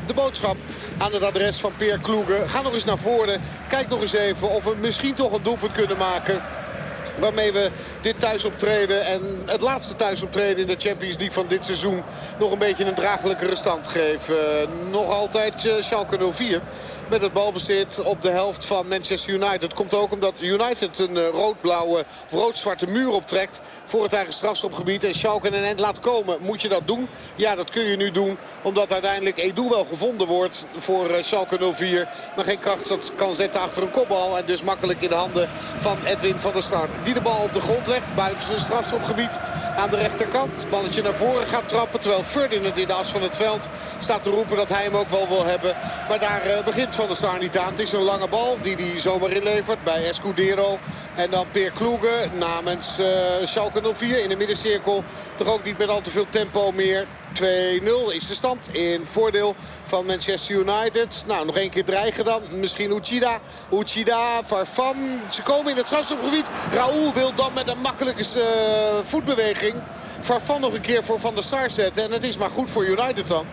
de boodschap aan het adres van Peer Kloegen. Ga nog eens naar voren. Kijk nog eens even of we misschien toch een doelpunt kunnen maken. Waarmee we dit thuisoptreden en het laatste thuisoptreden in de Champions League van dit seizoen nog een beetje een draaglijkere stand geven. Uh, nog altijd uh, Schalke 04 met het balbezit op de helft van Manchester United. Dat komt ook omdat United een uh, rood-blauwe of rood-zwarte muur optrekt voor het eigen strafschopgebied. En Schalke een end laat komen. Moet je dat doen? Ja, dat kun je nu doen. Omdat uiteindelijk Edu wel gevonden wordt voor Schalke 04. Maar geen kracht kan zetten achter een kopbal. En dus makkelijk in de handen van Edwin van der Sar. Die de bal op de grond legt buiten zijn strafschopgebied aan de rechterkant. Balletje naar voren gaat trappen. Terwijl Ferdinand in de as van het veld staat te roepen dat hij hem ook wel wil hebben. Maar daar uh, begint Van der Sar niet aan. Het is een lange bal die hij zomaar inlevert bij Escudero. En dan Peer Kloegen namens uh, Schalke 04 in de middencirkel. Toch ook niet met al te veel tempo meer. 2-0 is de stand in voordeel van Manchester United. Nou, nog één keer dreigen dan. Misschien Uchida. Uchida, Farfan. Ze komen in het strafschopgebied. Raúl wil dan met een makkelijke uh, voetbeweging Farfan nog een keer voor Van der Sar zetten. En het is maar goed voor United dan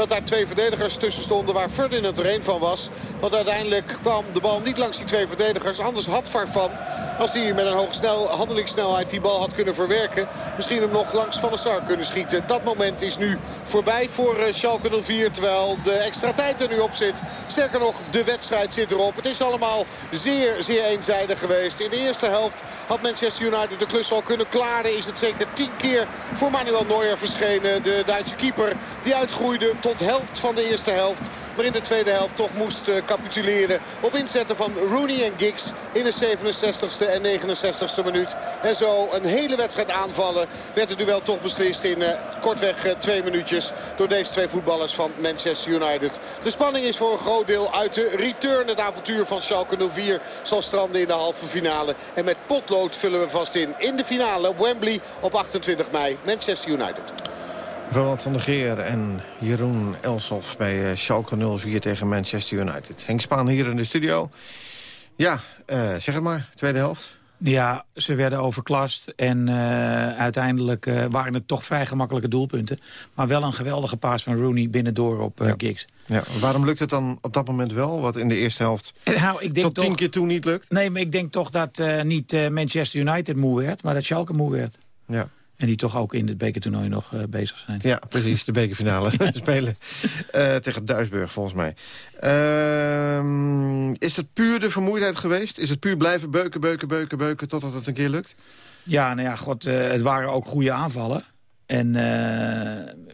dat daar twee verdedigers tussen stonden waar Ferdinand er een van was. Want uiteindelijk kwam de bal niet langs die twee verdedigers. Anders had Farfan, als hij met een hoge snel, handelingssnelheid die bal had kunnen verwerken... misschien hem nog langs Van der Sar kunnen schieten. Dat moment is nu voorbij voor uh, Schalke 04. Terwijl de extra tijd er nu op zit. Sterker nog, de wedstrijd zit erop. Het is allemaal zeer, zeer eenzijdig geweest. In de eerste helft had Manchester United de klus al kunnen klaren. Is het zeker tien keer voor Manuel Neuer verschenen. De Duitse keeper die uitgroeide tot helft van de eerste helft. Maar in de tweede helft toch moest uh, capituleren. Op inzetten van Rooney en Giggs in de 67ste en 69ste minuut. En zo een hele wedstrijd aanvallen werd het duel toch beslist in uh, kortweg uh, twee minuutjes. Door deze twee voetballers van Manchester United. De spanning is voor een groot deel uit de return. Het avontuur van Schalke 04 zal stranden in de halve finale. En met potlood vullen we vast in. In de finale op Wembley op 28 mei. Manchester United. Roland van der Geer en Jeroen Elsof bij Schalke 04 tegen Manchester United. Henk Spaan hier in de studio. Ja, uh, zeg het maar, tweede helft. Ja, ze werden overklast en uh, uiteindelijk uh, waren het toch vrij gemakkelijke doelpunten. Maar wel een geweldige paas van Rooney binnendoor op ja. Giggs. Ja, waarom lukt het dan op dat moment wel, wat in de eerste helft nou, ik denk tot tien toch, keer toe niet lukt? Nee, maar ik denk toch dat niet Manchester United moe werd, maar dat Schalke moe werd. Ja. En die toch ook in het bekertoernooi nog uh, bezig zijn. Ja, precies. De bekerfinale spelen uh, tegen Duisburg, volgens mij. Uh, is het puur de vermoeidheid geweest? Is het puur blijven beuken, beuken, beuken, beuken... totdat het een keer lukt? Ja, nou ja, god, uh, het waren ook goede aanvallen. En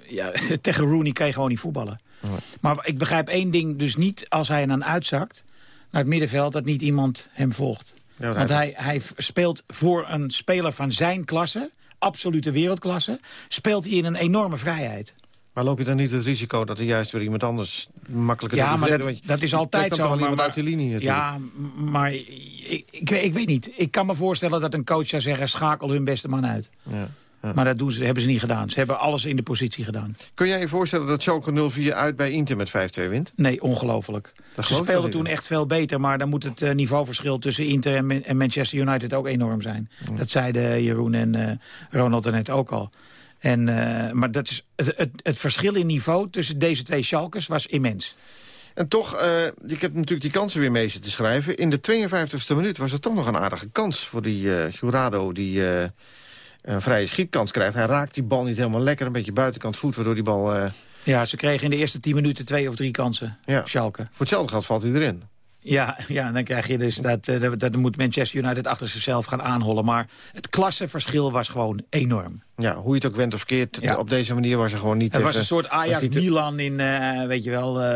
ja, tegen Rooney kan je gewoon niet voetballen. Oh. Maar ik begrijp één ding dus niet als hij dan uitzakt... naar het middenveld, dat niet iemand hem volgt. Ja, Want hij, hij speelt voor een speler van zijn klasse absolute wereldklasse... speelt hij in een enorme vrijheid. Maar loop je dan niet het risico dat er juist weer iemand anders makkelijker... Ja, maar dat, dat, is altijd zo. Maar, maar, uit de linie natuurlijk. Ja, maar ik, ik, ik, weet niet. Ik kan me voorstellen dat een coach zou zeggen... schakel hun beste man uit. Ja. Maar dat doen ze, hebben ze niet gedaan. Ze hebben alles in de positie gedaan. Kun jij je voorstellen dat Schalke 04 uit bij Inter met 5-2 wint? Nee, ongelooflijk. Ze speelden toen echt veel beter... maar dan moet het uh, niveauverschil tussen Inter en, Manchester United ook enorm zijn. Dat zeiden Jeroen en uh, Ronald er net ook al. En, uh, maar dat is, het, het, het, verschil in niveau tussen deze twee Schalkers was immens. En toch, ik heb natuurlijk die kansen weer mee te schrijven. In de 52e minuut was er toch nog een aardige kans voor die Jurado... die een vrije schietkans krijgt. Hij raakt die bal niet helemaal lekker, een beetje buitenkant voet... waardoor die bal... Uh... Ja, ze kregen in de eerste tien minuten twee of drie kansen, ja. Schalke. Voor hetzelfde geld valt hij erin. Ja, ja, dan krijg je dus dat, uh, dat moet Manchester United achter zichzelf gaan aanhollen. Maar het klassenverschil was gewoon enorm. Ja, hoe je het ook went of keert, ja. op deze manier was er gewoon niet... Het was een soort Ajax-Milan in, uh, weet je wel, uh,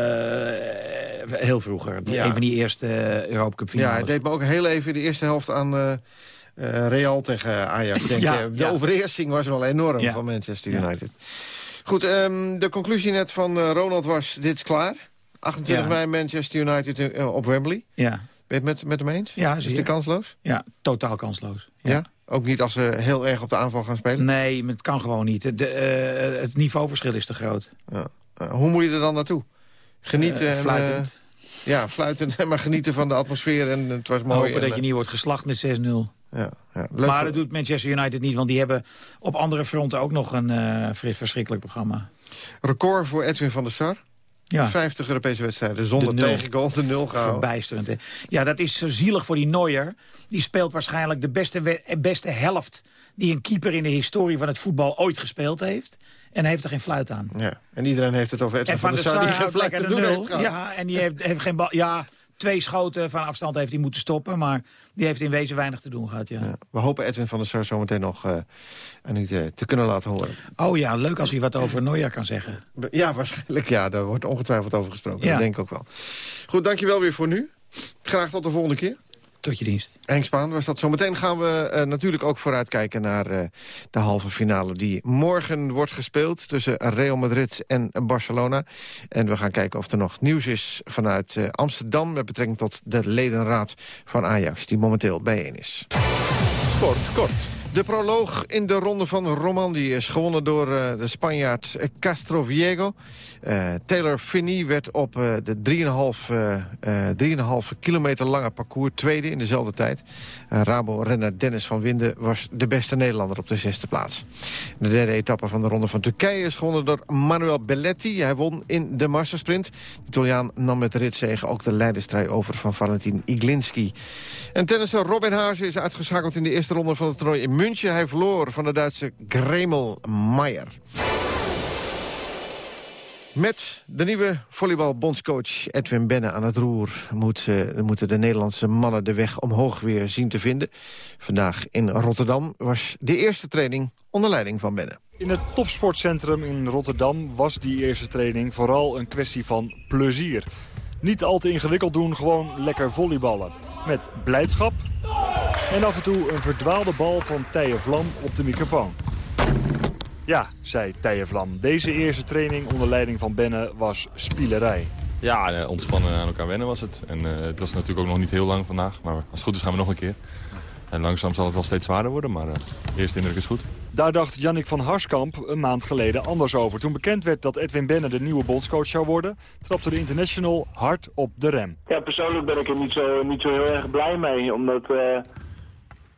heel vroeger. Ja. Een van die eerste Europa Cup finales. Ja, hij deed me ook heel even de eerste helft aan uh, Real tegen Ajax. Denk, ja, de overheersing was wel enorm van Manchester United. Goed, um, de conclusie net van uh, Ronald was, dit is klaar. 28 mei Manchester United uh, op Wembley. Ja. Ben je het met, met hem eens? Ja, Is het kansloos? Ja, totaal kansloos. Ja. Ook niet als ze heel erg op de aanval gaan spelen? Nee, het kan gewoon niet. De, het niveauverschil is te groot. Ja. hoe moet je er dan naartoe? Genieten? fluitend. ja, fluitend, maar genieten van de atmosfeer. En het was mooi. Hopen dat je niet wordt geslacht met 6-0 ja, ja. maar dat doet Manchester United niet, want die hebben op andere fronten ook nog een uh, verschrikkelijk programma. Record voor Edwin van der Sar. Ja. 50 Europese wedstrijden zonder tegengoal, de nul gehouden. Verbijsterend. Hè? Ja, dat is zo zielig voor die Neuer. Die speelt waarschijnlijk de beste, beste helft... die een keeper in de historie van het voetbal ooit gespeeld heeft. En heeft er geen fluit aan. Ja. En iedereen heeft het over Edwin van, van der Sar, die geen fluit te doen heeft gehad. Ja, en die heeft, heeft geen bal... Ja, twee schoten van afstand heeft hij moeten stoppen. Maar die heeft in wezen weinig te doen gehad, ja. ja we hopen Edwin van der Sar zometeen nog uh, aan u te, te, kunnen laten horen. Oh ja, leuk als hij wat over Neuer kan zeggen. Ja, waarschijnlijk ja. Daar wordt ongetwijfeld over gesproken. Ja. Dat denk ik ook wel. Goed, dankjewel weer voor nu. Graag tot de volgende keer. Tot je dienst. Henk Spaan was dat. Zometeen gaan we uh, natuurlijk ook vooruitkijken naar uh, de halve finale... die morgen wordt gespeeld tussen Real Madrid en Barcelona. En we gaan kijken of er nog nieuws is vanuit uh, Amsterdam... met betrekking tot de ledenraad van Ajax, die momenteel bijeen is. Sport kort. De proloog in de ronde van Romandie is gewonnen door uh, de Spanjaard Castro Viego. Uh, Taylor Finney werd op uh, de 3,5 kilometer lange parcours tweede in dezelfde tijd. Rabo-renner Dennis van Winden was de beste Nederlander op de zesde plaats. De derde etappe van de ronde van Turkije is gewonnen door Manuel Belletti. Hij won in de mastersprint. De Italiaan nam met ritzegen ook de leiderstrijd over van Valentin Iglinski. En tennisser Robin Haase is uitgeschakeld in de eerste ronde van het toernooi in München. Hij verloor van de Duitse Gremel Meijer. Met de nieuwe volleybalbondscoach Edwin Benne aan het roer... Moet, uh, moeten de Nederlandse mannen de weg omhoog weer zien te vinden. Vandaag in Rotterdam was de eerste training onder leiding van Benne. In het topsportcentrum in Rotterdam was die eerste training vooral een kwestie van plezier. Niet al te ingewikkeld doen, gewoon lekker volleyballen. Met blijdschap en af en toe een verdwaalde bal van Tije Vlam op de microfoon. Ja, zei Tije Vlam. Deze eerste training onder leiding van Benne was spielerij. Ja, eh, ontspannen aan elkaar wennen was het. En uh, het was natuurlijk ook nog niet heel lang vandaag. Maar als het goed is gaan we nog een keer. En langzaam zal het wel steeds zwaarder worden, maar uh, de eerste indruk is goed. Daar dacht Jannik van Harskamp een maand geleden anders over. Toen bekend werd dat Edwin Benne de nieuwe bondscoach zou worden... trapte de International hard op de rem. Ja, persoonlijk ben ik er niet zo, niet zo heel erg blij mee. Omdat... Uh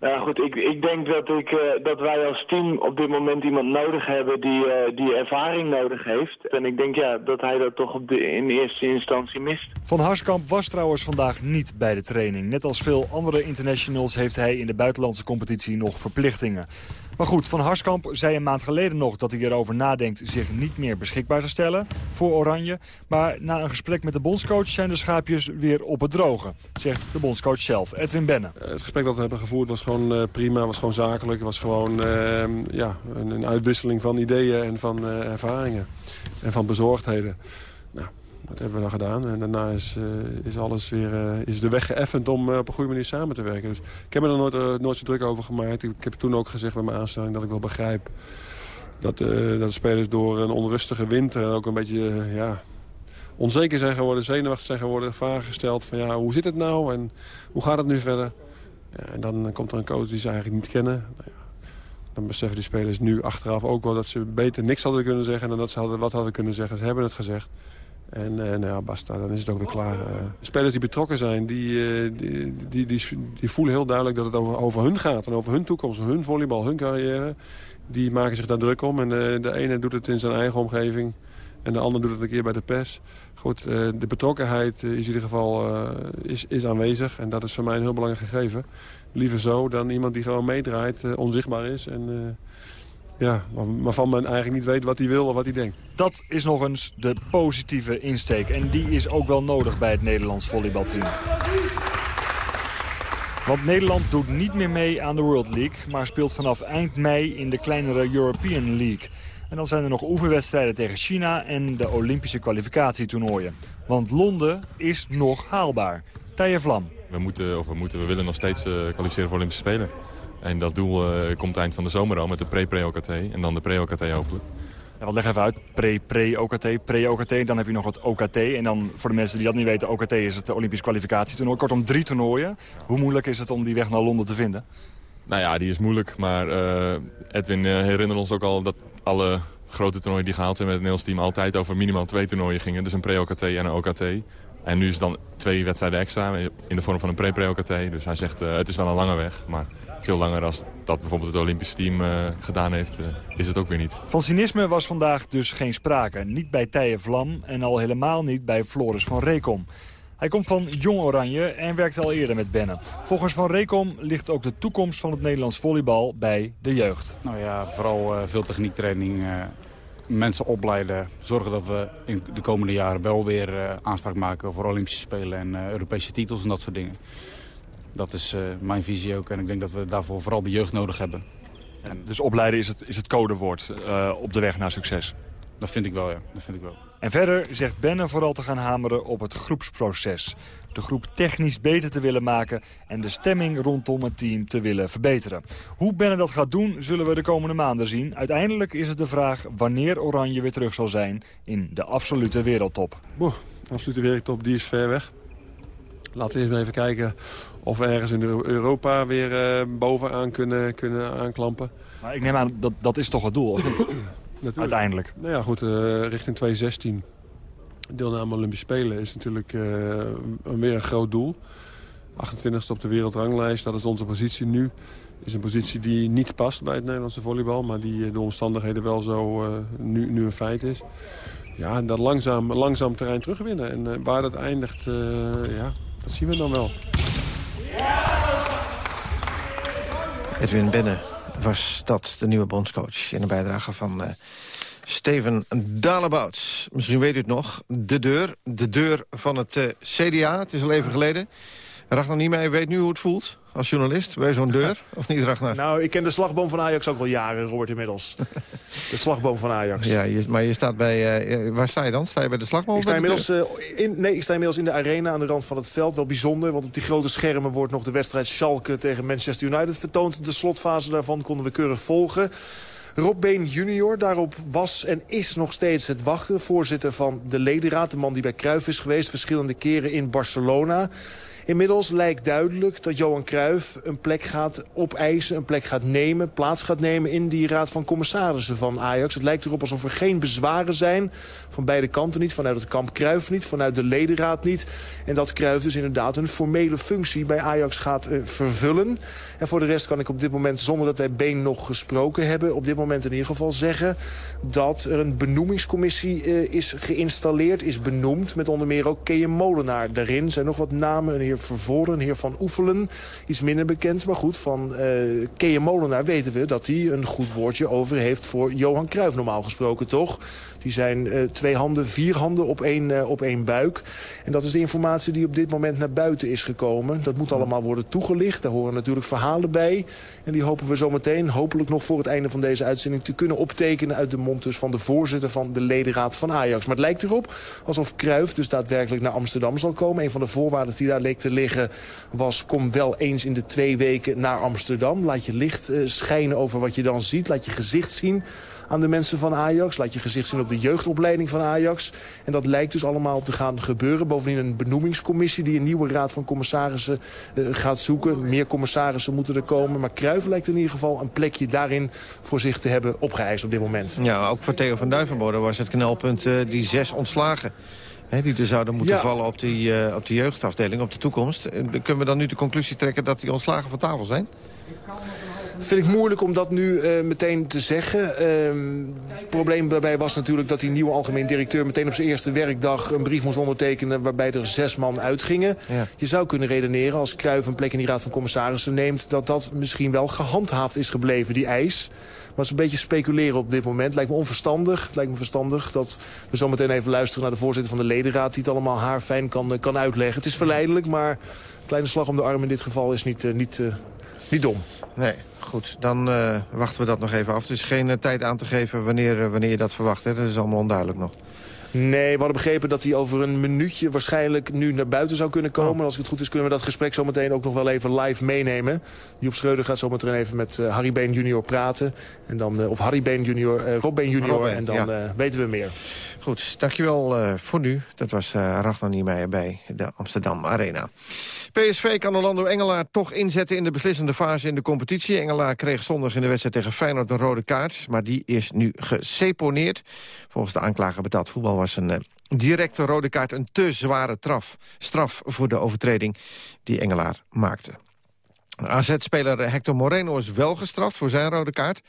ja, goed, ik, ik denk dat, ik, uh, dat wij als team op dit moment iemand nodig hebben die, uh, die ervaring nodig heeft. En ik denk ja, dat hij dat toch op de, in eerste instantie mist. Van Harskamp was trouwens vandaag niet bij de training. Net als veel andere internationals heeft hij in de buitenlandse competitie nog verplichtingen. Maar goed, Van Harskamp zei een maand geleden nog dat hij erover nadenkt zich niet meer beschikbaar te stellen voor Oranje. Maar na een gesprek met de bondscoach zijn de schaapjes weer op het droge, zegt de bondscoach zelf, Edwin Benne. Het gesprek dat we hebben gevoerd was gewoon uh, prima, was gewoon zakelijk. was gewoon uh, ja, een, uitwisseling van ideeën en van uh, ervaringen en van bezorgdheden. Dat hebben we dan gedaan. En daarna is, uh, is alles weer uh, is de weg geëffend om uh, op een goede manier samen te werken. Dus ik heb me er nooit, nooit zo druk over gemaakt. Ik heb toen ook gezegd bij mijn aanstelling dat ik wel begrijp... dat, dat de spelers door een onrustige winter ook een beetje ja, onzeker zijn geworden... zenuwachtig zijn geworden, vragen gesteld van ja, hoe zit het nou en hoe gaat het nu verder? En dan komt er een coach die ze eigenlijk niet kennen. Nou ja, dan beseffen die spelers nu achteraf ook wel dat ze beter niks hadden kunnen zeggen... dan dat ze hadden, wat hadden kunnen zeggen. Ze hebben het gezegd. En uh, nou ja, basta, dan is het ook weer klaar. De spelers die betrokken zijn, die, uh, die, die, die, die, voelen heel duidelijk dat het over, over hun gaat. En over hun toekomst, hun volleybal, hun carrière. Die maken zich daar druk om. En de ene doet het in zijn eigen omgeving. En de ander doet het een keer bij de pers. Goed, de betrokkenheid is in ieder geval is, is aanwezig. En dat is voor mij een heel belangrijk gegeven. Liever zo dan iemand die gewoon meedraait, onzichtbaar is. En ja, waarvan men eigenlijk niet weet wat hij wil of wat hij denkt. Dat is nog eens de positieve insteek. En die is ook wel nodig bij het Nederlands volleybalteam. Want Nederland doet niet meer mee aan de World League... maar speelt vanaf eind mei in de kleinere European League. En dan zijn er nog oefenwedstrijden tegen China... en de Olympische kwalificatietoernooien. Want Londen is nog haalbaar. Tije Vlam. We moeten, of we moeten, we willen nog steeds uh, kwalificeren voor Olympische Spelen. En dat doel uh, komt eind van de zomer al met de pre-pre-OKT en dan de pre-OKT hopelijk. Ja, wat leg even uit. Pre-pre-OKT, pre-OKT, dan heb je nog het OKT. En dan voor de mensen die dat niet weten, OKT is het Olympisch kwalificatietoernooi. Kortom, drie toernooien. Hoe moeilijk is het om die weg naar Londen te vinden? Nou ja, die is moeilijk. Maar uh, Edwin uh, herinnert ons ook al dat alle grote toernooien die gehaald zijn met het Nederlands team... altijd over minimaal twee toernooien gingen. Dus een pre-OKT en een OKT. En nu is het dan twee wedstrijden extra in de vorm van een pre-pre-OKT. Dus hij zegt, uh, het is wel een lange weg, maar veel langer als dat bijvoorbeeld het Olympische team uh, gedaan heeft, uh, is het ook weer niet. Van cynisme was vandaag dus geen sprake. Niet bij Tije Vlam en al helemaal niet bij Floris van Rekom. Hij komt van Jong Oranje en werkt al eerder met Bennen. Volgens Van Rekom ligt ook de toekomst van het Nederlands volleybal bij de jeugd. Nou ja, vooral uh, veel techniektraining, mensen opleiden. Zorgen dat we in de komende jaren wel weer aanspraak maken voor Olympische Spelen en Europese titels en dat soort dingen. Dat is uh, mijn visie ook. En ik denk dat we daarvoor vooral de jeugd nodig hebben. En... Dus opleiden is het, is het codewoord op de weg naar succes? Dat vind ik wel, ja. Dat vind ik wel. En verder zegt Benne vooral te gaan hameren op het groepsproces. De groep technisch beter te willen maken en de stemming rondom het team te willen verbeteren. Hoe Benne dat gaat doen, zullen we de komende maanden zien. Uiteindelijk is het de vraag wanneer Oranje weer terug zal zijn in de absolute wereldtop. Boah, de absolute wereldtop die is ver weg. Laten we eens even kijken of we ergens in Europa weer uh, bovenaan kunnen, kunnen aanklampen. Maar ik neem aan, dat, dat is toch het doel, of niet? Uiteindelijk. Nou ja, goed, uh, richting 2016 deelname Olympische Spelen is natuurlijk uh, weer een groot doel. 28e op de wereldranglijst, dat is onze positie nu. is een positie die niet past bij het Nederlandse volleybal... maar die de omstandigheden wel zo nu, nu een feit is. Ja, dat langzaam, langzaam terrein terugwinnen. En waar dat eindigt, ja, dat zien we dan wel. Edwin Benne was dat, de nieuwe bondscoach... in de bijdrage van uh, Steven Dalebouts. Misschien weet u het nog, de deur. De deur van het uh, CDA, het is al even geleden. Ragnar Niemeyer weet nu hoe het voelt als journalist bij zo'n deur? Of niet, Ragnar? Nou, ik ken de slagboom van Ajax ook al jaren, Robert, inmiddels. de slagboom van Ajax. Ja, je, maar je staat bij... Uh, waar sta je dan? Sta je bij de slagboom? Ik sta, inmiddels, uh, in, nee, ik sta inmiddels in de arena aan de rand van het veld. Wel bijzonder, want op die grote schermen wordt nog de wedstrijd Schalke tegen Manchester United vertoond. De slotfase daarvan konden we keurig volgen. Rob Been junior, daarop was en is nog steeds het wachten. Voorzitter van de ledenraad, de man die bij Cruijff is geweest... verschillende keren in Barcelona... Inmiddels lijkt duidelijk dat Johan Cruijff een plek gaat opeisen, een plek gaat nemen, plaats gaat nemen in die raad van commissarissen van Ajax. Het lijkt erop alsof er geen bezwaren zijn, van beide kanten niet, vanuit het kamp Cruijff niet, vanuit de ledenraad niet. En dat Cruijff dus inderdaad een formele functie bij Ajax gaat uh, vervullen. En voor de rest kan ik op dit moment, zonder dat wij Been nog gesproken hebben, op dit moment in ieder geval zeggen dat er een benoemingscommissie uh, is geïnstalleerd, is benoemd, met onder meer ook Kees Molenaar daarin. Zijn nog wat namen, een heer heer heer Van Oefelen. Iets minder bekend, maar goed. Van uh, Kees Molenaar weten we dat hij een goed woordje over heeft voor Johan Cruijff normaal gesproken, toch? Die zijn uh, twee handen, vier handen op één, uh, op één buik. En dat is de informatie die op dit moment naar buiten is gekomen. Dat moet allemaal worden toegelicht. Daar horen natuurlijk verhalen bij. En die hopen we zometeen, hopelijk nog voor het einde van deze uitzending... te kunnen optekenen uit de mond dus van de voorzitter van de ledenraad van Ajax. Maar het lijkt erop alsof Kruif dus daadwerkelijk naar Amsterdam zal komen. Een van de voorwaarden die daar leek te liggen was... kom wel eens in de twee weken naar Amsterdam. Laat je licht uh, schijnen over wat je dan ziet. Laat je gezicht zien aan de mensen van Ajax. Laat je gezicht zien op de jeugdopleiding van Ajax. En dat lijkt dus allemaal te gaan gebeuren. Bovendien een benoemingscommissie die een nieuwe raad van commissarissen uh, gaat zoeken. Meer commissarissen moeten er komen. Maar Cruijff lijkt in ieder geval een plekje daarin voor zich te hebben opgeëist op dit moment. Ja, ook voor Theo van Duivenbode was het knelpunt uh, die zes ontslagen. He, die er zouden moeten ja. vallen op, die, uh, op de jeugdafdeling, op de toekomst. Kunnen we dan nu de conclusie trekken dat die ontslagen van tafel zijn? Vind ik moeilijk om dat nu uh, meteen te zeggen. Um, het probleem daarbij was natuurlijk dat die nieuwe algemeen directeur... meteen op zijn eerste werkdag een brief moest ondertekenen... waarbij er zes man uitgingen. Ja. Je zou kunnen redeneren als Kruijf een plek in die raad van commissarissen neemt... dat dat misschien wel gehandhaafd is gebleven, die eis. Maar het is een beetje speculeren op dit moment. Lijkt me onverstandig. Lijkt me verstandig dat we zo meteen even luisteren naar de voorzitter van de ledenraad... die het allemaal haarfijn kan, kan uitleggen. Het is verleidelijk, maar kleine slag om de arm in dit geval is niet, uh, niet, uh, niet dom. Nee, goed. Dan uh, wachten we dat nog even af. Dus geen uh, tijd aan te geven wanneer, uh, wanneer je dat verwacht. Hè? Dat is allemaal onduidelijk nog. Nee, we hadden begrepen dat hij over een minuutje waarschijnlijk nu naar buiten zou kunnen komen. Oh. Als het goed is kunnen we dat gesprek zometeen ook nog wel even live meenemen. Joep Schreuder gaat zometeen even met uh, Harry Been junior praten. En dan, uh, of Harry Been junior, uh, Rob Been junior. En dan ja. weten we meer. Goed, dankjewel voor nu. Dat was uh, Ragnar Niemeyer bij de Amsterdam Arena. PSV kan Orlando Engelaar toch inzetten in de beslissende fase in de competitie. Engelaar kreeg zondag in de wedstrijd tegen Feyenoord een rode kaart. Maar die is nu geseponeerd. Volgens de aanklager betaald voetbal was een uh, directe rode kaart... een te zware traf, straf voor de overtreding die Engelaar maakte. AZ-speler Hector Moreno is wel gestraft voor zijn rode kaart.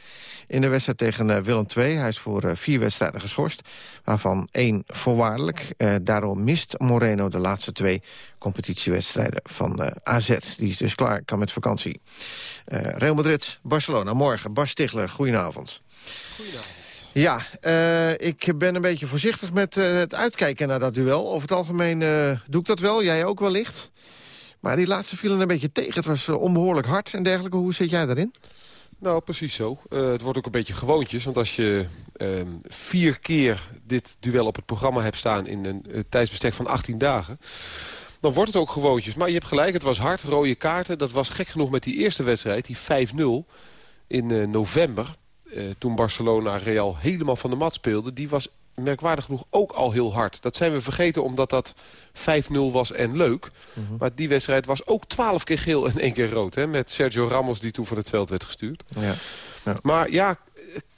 In de wedstrijd tegen Willem II. Hij is voor vier wedstrijden geschorst, waarvan één voorwaardelijk. Uh, daarom mist Moreno de laatste twee competitiewedstrijden van uh, AZ. Die is dus klaar, kan met vakantie. Uh, Real Madrid, Barcelona, morgen. Bas Stigler, goedenavond. Goedenavond. Ja, uh, ik ben een beetje voorzichtig met uh, het uitkijken naar dat duel. Over het algemeen uh, doe ik dat wel, jij ook wellicht. Maar die laatste vielen een beetje tegen. Het was onbehoorlijk hard en dergelijke. Hoe zit jij daarin? Nou, precies zo. Uh, het wordt ook een beetje gewoontjes. Want als je uh, vier keer dit duel op het programma hebt staan... in een uh, tijdsbestek van 18 dagen... dan wordt het ook gewoontjes. Maar je hebt gelijk, het was hard. Rode kaarten. Dat was gek genoeg met die eerste wedstrijd, die 5-0 in november... toen Barcelona Real helemaal van de mat speelde... die was merkwaardig genoeg ook al heel hard. Dat zijn we vergeten omdat dat 5-0 was en leuk. Mm -hmm. Maar die wedstrijd was ook 12 keer geel en één keer rood. Hè, met Sergio Ramos die toen van het veld werd gestuurd. Ja. Ja. Maar ja,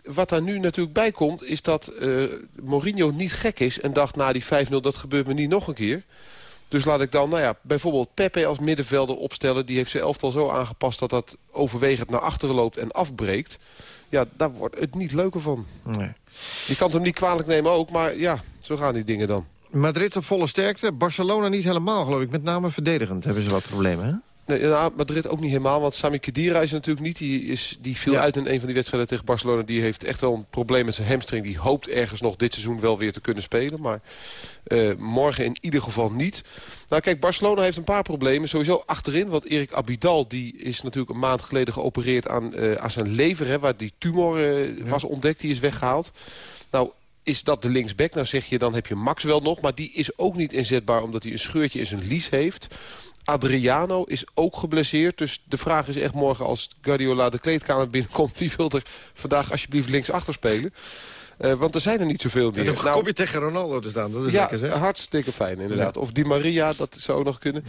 wat daar nu natuurlijk bij komt... is dat uh, Mourinho niet gek is en dacht... na die 5-0 dat gebeurt me niet nog een keer. Dus laat ik dan nou ja, bijvoorbeeld Pepe als middenvelder opstellen. Die heeft zijn elftal zo aangepast dat dat overwegend naar achteren loopt en afbreekt. Ja, daar wordt het niet leuker van. Nee. Je kan het hem niet kwalijk nemen ook, maar ja, zo gaan die dingen dan. Madrid op volle sterkte, Barcelona niet helemaal geloof ik. Met name verdedigend hebben ze wat problemen, hè? Nee, nou, Madrid ook niet helemaal, want Sami Khedira is natuurlijk niet. Die, is, die viel ja. uit in een van die wedstrijden tegen Barcelona. Die heeft echt wel een probleem met zijn hamstring. Die hoopt ergens nog dit seizoen wel weer te kunnen spelen. Maar uh, morgen in ieder geval niet. Nou kijk, Barcelona heeft een paar problemen. Sowieso achterin, want Erik Abidal die is natuurlijk een maand geleden geopereerd aan, uh, aan zijn lever. Hè, waar die tumor uh, ja. was ontdekt, die is weggehaald. Nou, is dat de linksback? Nou zeg je, dan heb je Max wel nog. Maar die is ook niet inzetbaar omdat hij een scheurtje in zijn lies heeft. Adriano is ook geblesseerd. Dus de vraag is echt morgen als Guardiola de kleedkamer binnenkomt... wie wil er vandaag alsjeblieft linksachter spelen? Uh, want er zijn er niet zoveel meer. Dan nou, kom je tegen Ronaldo te staan. Dat is ja, lekker, hartstikke fijn inderdaad. Ja. Of Di Maria, dat zou ook nog kunnen.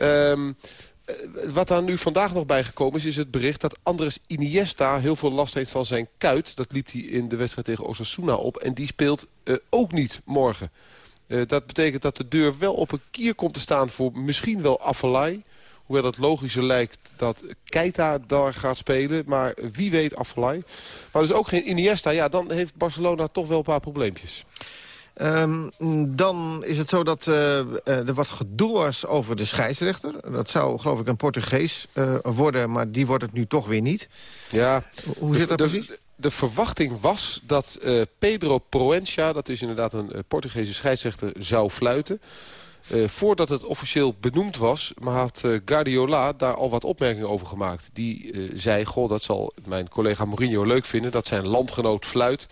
um, wat daar nu vandaag nog bijgekomen is, is het bericht dat Andres Iniesta heel veel last heeft van zijn kuit. Dat liep hij in de wedstrijd tegen Osasuna op. En die speelt uh, ook niet morgen. Uh, dat betekent dat de deur wel op een kier komt te staan voor misschien wel Affelay. Hoewel het logischer lijkt dat Keita daar gaat spelen. Maar wie weet Affelay. Maar dus ook geen Iniesta. Ja, dan heeft Barcelona toch wel een paar probleempjes. Ehm, dan is het zo dat uh, er wat gedoe was over de scheidsrechter. Dat zou, geloof ik, een Portugees uh, worden, maar die wordt het nu toch weer niet. Ja. Hoe zit dat de, precies? De, verwachting was dat Pedro Proença, dat is inderdaad een Portugese scheidsrechter, zou fluiten. Uh, voordat het officieel benoemd was, maar had Guardiola daar al wat opmerkingen over gemaakt. Die zei, goh, dat zal mijn collega Mourinho leuk vinden, dat zijn landgenoot fluit.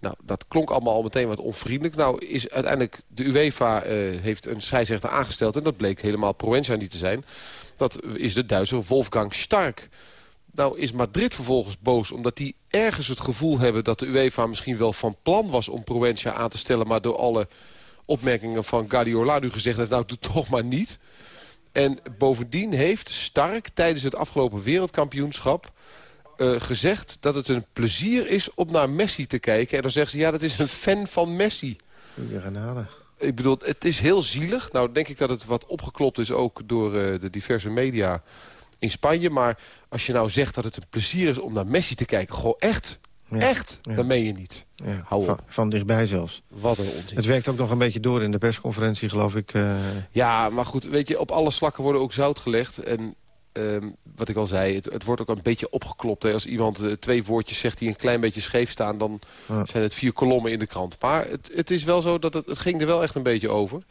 Nou, dat klonk allemaal al meteen wat onvriendelijk. Nou, is uiteindelijk de UEFA heeft een scheidsrechter aangesteld... en dat bleek helemaal Proenza niet te zijn. Dat is de Duitse Wolfgang Stark. Nou is Madrid vervolgens boos omdat die ergens het gevoel hebben... dat de UEFA misschien wel van plan was om Proenza aan te stellen... maar door alle opmerkingen van Guardiola nu gezegd heeft... nou, doe toch maar niet. En bovendien heeft Stark tijdens het afgelopen wereldkampioenschap... Uh, gezegd dat het een plezier is om naar Messi te kijken. En dan zeggen ze, ja, dat is een fan van Messi. Ik bedoel, het is heel zielig. Nou, denk ik dat het wat opgeklopt is ook door uh, de diverse media in Spanje. Maar als je nou zegt dat het een plezier is om naar Messi te kijken... gewoon echt, ja. echt, ja. dan meen je niet. Ja, Hou op. Van, van, dichtbij zelfs. Wat een onzin. Het werkt ook nog een beetje door in de persconferentie, geloof ik. Uh... Ja, maar goed, weet je, op alle slakken worden ook zout gelegd. En um, wat ik al zei, het, het, wordt ook een beetje opgeklopt. Hè. Als iemand uh, twee woordjes zegt die een klein beetje scheef staan... dan zijn het vier kolommen in de krant. Maar het, het is wel zo dat het, het ging er wel echt een beetje over.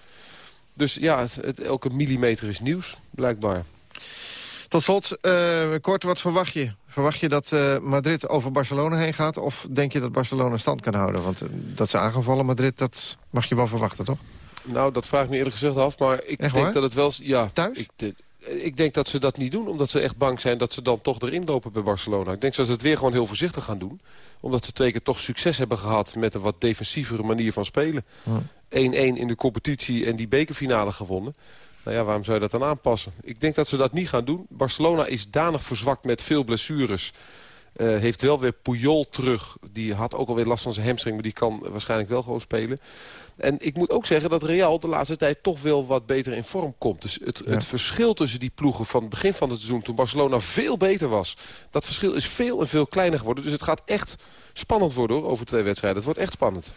Dus ja, het, elke millimeter is nieuws, blijkbaar. Tot slot, kort, wat verwacht je? Verwacht je dat uh, Madrid over Barcelona heen gaat? Of denk je dat Barcelona stand kan houden? Want uh, dat ze aangevallen Madrid, dat mag je wel verwachten, toch? Nou, dat vraag ik me eerlijk gezegd af. Maar ik Echt denk dat het wel... Ja, Thuis? Ik, de, ik denk dat ze dat niet doen, omdat ze echt bang zijn... dat ze dan toch erin lopen bij Barcelona. Ik denk dat ze het weer gewoon heel voorzichtig gaan doen. Omdat ze twee keer toch succes hebben gehad... met een wat defensievere manier van spelen. 1-1 in de competitie en die bekerfinale gewonnen. Nou ja, waarom zou je dat dan aanpassen? Ik denk dat ze dat niet gaan doen. Barcelona is danig verzwakt met veel blessures. Uh, heeft wel weer Puyol terug. Die had ook alweer last van zijn hamstring, maar die kan waarschijnlijk wel gewoon spelen. En ik moet ook zeggen dat Real de laatste tijd toch wel wat beter in vorm komt. Dus het, ja. het verschil tussen die ploegen van het begin van het seizoen... toen Barcelona veel beter was, dat verschil is veel en veel kleiner geworden. Dus het gaat echt spannend worden hoor, over twee wedstrijden. Het wordt echt spannend.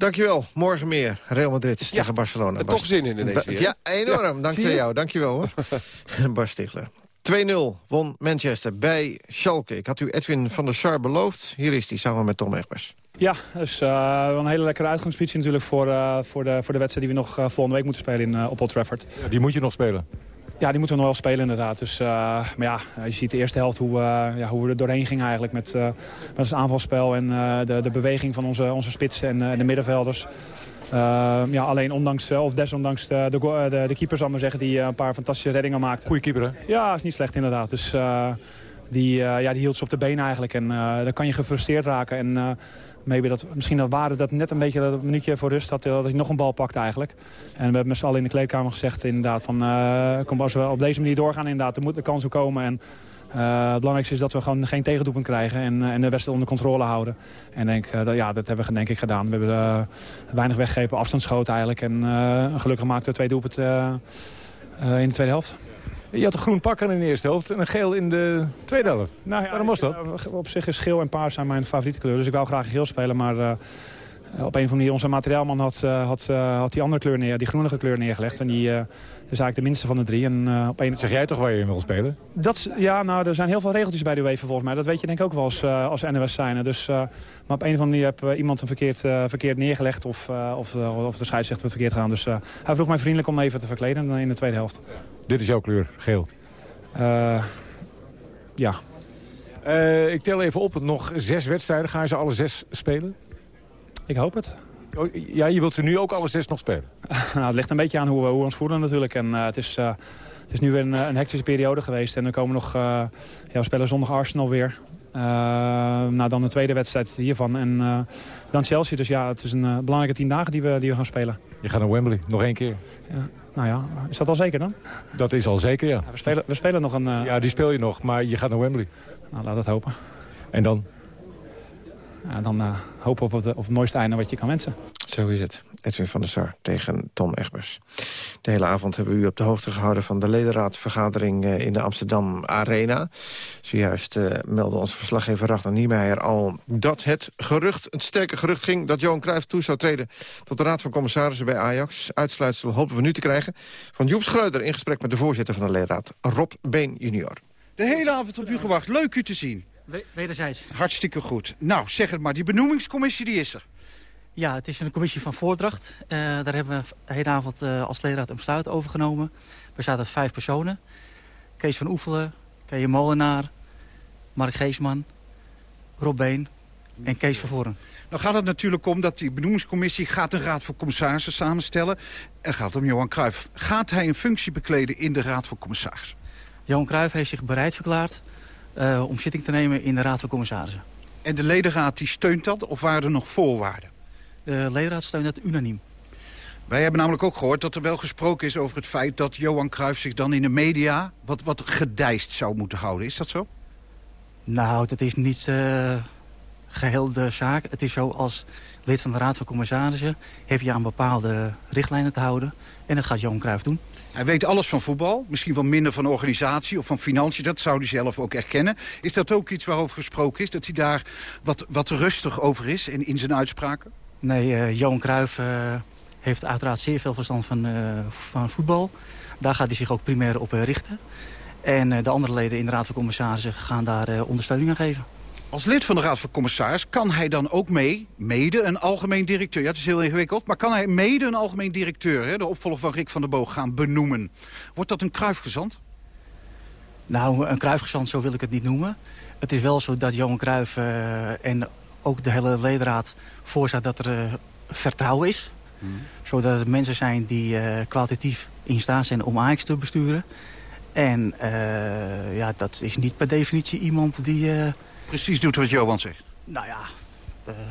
Dankjewel. Morgen meer. Real Madrid ja, tegen Barcelona. En toch zin in ineens. Ba ja, enorm. Ja, Dankzij jou. Dankjewel hoor. Bas Stigler. 2-0 won Manchester bij Schalke. Ik had u Edwin van der Sar beloofd. Hier is hij samen met Tom Egbers. Ja, dus uh, een hele lekkere uitgangspositie natuurlijk voor, uh, voor, de, voor de wedstrijd die we nog uh, volgende week moeten spelen in, uh, op Old Trafford. Ja, die moet je nog spelen? Ja, die moeten we nog wel spelen inderdaad. Dus, uh, maar ja, je ziet de eerste helft hoe, uh, ja, hoe we er doorheen gingen eigenlijk met, uh, met het aanvalspel en de, de beweging van onze, onze spitsen en de middenvelders. ja, alleen ondanks, of desondanks de, de, de, de keeper, zal ik maar zeggen, die een paar fantastische reddingen maakte. Goeie keeper, hè? Ja, is niet slecht inderdaad. Dus die, ja, die hield ze op de benen eigenlijk. En dan kan je gefrustreerd raken. En maybe dat, misschien dat Waarde dat net een beetje dat minuutje voor rust had, dat hij nog een bal pakte eigenlijk. En we hebben met z'n allen in de kleedkamer gezegd inderdaad van, uh, kom, als we op deze manier doorgaan inderdaad, er moet de kans komen. En uh, het belangrijkste is dat we gewoon geen tegendoelpunt krijgen en, uh, en de wedstrijd onder controle houden. En denk, dat, ja, dat hebben we denk ik gedaan. We hebben weinig weggegeven, afstandsschoten eigenlijk. En gelukkig maakten we twee doelpunten in de tweede helft. Je had een groen pak aan in de eerste helft en een geel in de tweede helft. Nou ja, Waarom was dat? Op zich is geel en paars zijn mijn favoriete kleuren. Dus ik wou graag geel spelen, maar uh, op een of andere manier... onze materiaalman had, uh, had, uh, had die andere kleur neer, die groenige kleur neergelegd. En die is eigenlijk de minste van de drie. En, op een... Zeg jij toch waar je in wil spelen? Dat, ja, nou, er zijn heel veel regeltjes bij de UEFA volgens mij. Dat weet je denk ik ook wel als, als NOS zijn. Dus, maar op een of andere manier heb iemand hem verkeerd, verkeerd neergelegd... of, of, of de scheidsrechter het verkeerd gedaan. Dus hij vroeg mij vriendelijk om even te verkleden in de tweede helft. Dit is jouw kleur, geel. Uh, ja. Uh, ik tel even op, nog zes wedstrijden. Gaan ze alle zes spelen? Ik hoop het. Oh, ja, je wilt ze nu ook alle zes nog spelen? nou, het ligt een beetje aan hoe we, hoe we ons voelen natuurlijk. En uh, het, is, uh, het is nu weer een, een hectische periode geweest. En er komen nog... ja, we spelen zondag Arsenal weer. nou, dan de tweede wedstrijd hiervan. En dan Chelsea. Dus ja, het is een belangrijke tien dagen die we, die we gaan spelen. Je gaat naar Wembley, nog één keer. Ja. Nou ja, is dat al zeker dan? Dat is al zeker, ja. ja we, spelen, we spelen nog een... Uh... Ja, die speel je nog, maar je gaat naar Wembley. Nou, laat het hopen. En dan? Ja, dan uh, hopen we op het, op het mooiste einde wat je kan wensen. Zo is het. Edwin van der Sar tegen Tom Egbers. De hele avond hebben we u op de hoogte gehouden... van de ledenraadvergadering in de Amsterdam Arena. Zojuist uh, meldde onze verslaggever Ragnar Niemeyer al... dat het gerucht, het sterke gerucht ging... dat Johan Cruijff toe zou treden tot de Raad van Commissarissen bij Ajax. Uitsluitsel hopen we nu te krijgen van Joep Schreuder... in gesprek met de voorzitter van de ledenraad, Rob Been junior. De hele avond op u gewacht. Leuk u te zien. Wederzijds. Hartstikke goed. Nou, zeg het maar. Die benoemingscommissie die is er. Ja, het is een commissie van voordracht. Uh, daar hebben we de hele avond uh, als ledenraad een besluit over genomen. Bestaat uit vijf personen. Kees van Oefelen, Kees Molenaar, Mark Geesman, Rob Been en Kees van Voren. Nou gaat het natuurlijk om dat die benoemingscommissie gaat een raad van commissarissen samenstellen. En gaat om Johan Cruijff. Gaat hij een functie bekleden in de raad van commissarissen? Johan Cruijff heeft zich bereid verklaard uh, om zitting te nemen in de raad van commissarissen. En de ledenraad die steunt dat of waren er nog voorwaarden? De ledenraad steunt dat unaniem. Wij hebben namelijk ook gehoord dat er wel gesproken is over het feit... dat Johan Cruijff zich dan in de media wat, wat gedijst zou moeten houden. Is dat zo? Nou, dat is niet uh, geheel de zaak. Het is zo als lid van de Raad van Commissarissen... heb je aan bepaalde richtlijnen te houden. En dat gaat Johan Cruijff doen. Hij weet alles van voetbal, misschien wel minder van organisatie of van financiën. Dat zou hij zelf ook erkennen. Is dat ook iets waarover gesproken is? Dat hij daar wat, wat rustig over is in, in zijn uitspraken? Nee, uh, Johan Cruijff uh, heeft uiteraard zeer veel verstand van, uh, van voetbal. Daar gaat hij zich ook primair op richten. En de andere leden in de Raad van Commissarissen gaan daar ondersteuning aan geven. Als lid van de Raad van Commissaris kan hij dan ook mee, mede een algemeen directeur... ja, het is heel ingewikkeld, maar kan hij mede een algemeen directeur... Hè, de opvolger van Rick van der Boog, gaan benoemen? Wordt dat een kruifgezant? Nou, een kruifgezant, zo wil ik het niet noemen. Het is wel zo dat Johan Cruijff uh, en ook de hele ledenraad voorstaat dat er uh, vertrouwen is. Hmm. Zodat het mensen zijn die uh, kwalitatief in staat zijn om Ajax te besturen. En ja, dat is niet per definitie iemand die precies doet wat Johan zegt? Nou ja,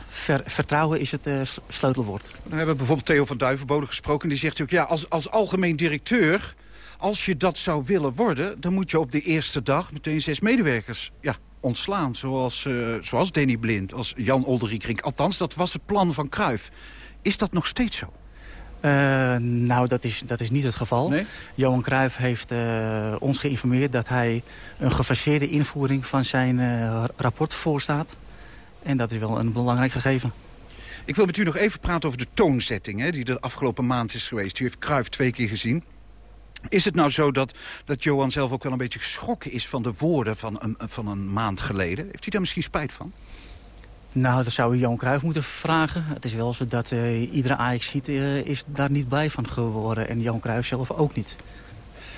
ver, vertrouwen is het uh, sleutelwoord. We hebben bijvoorbeeld Theo van Duivenbode gesproken. En die zegt ook, ja, als, als algemeen directeur... als je dat zou willen worden... dan moet je op de eerste dag meteen zes medewerkers ja, ontslaan. Zoals, uh, zoals Danny Blind, als Jan Olderiekrink. Althans, dat was het plan van Cruijff. Is dat nog steeds zo? Uh, nou, dat is, dat is niet het geval. Nee? Johan Cruijff heeft uh, ons geïnformeerd dat hij een gefaseerde invoering van zijn uh, rapport voorstaat. En dat is wel een belangrijk gegeven. Ik wil met u nog even praten over de toonzetting hè, die de afgelopen maand is geweest. U heeft Cruijff twee keer gezien. Is het nou zo dat, dat Johan zelf ook wel een beetje geschrokken is van de woorden van een, van een maand geleden? Heeft u daar misschien spijt van? Nou, dat zou je Johan Cruijff moeten vragen. Het is wel zo dat uh, iedere ajax uh, is daar niet blij van geworden. En Johan Cruijff zelf ook niet.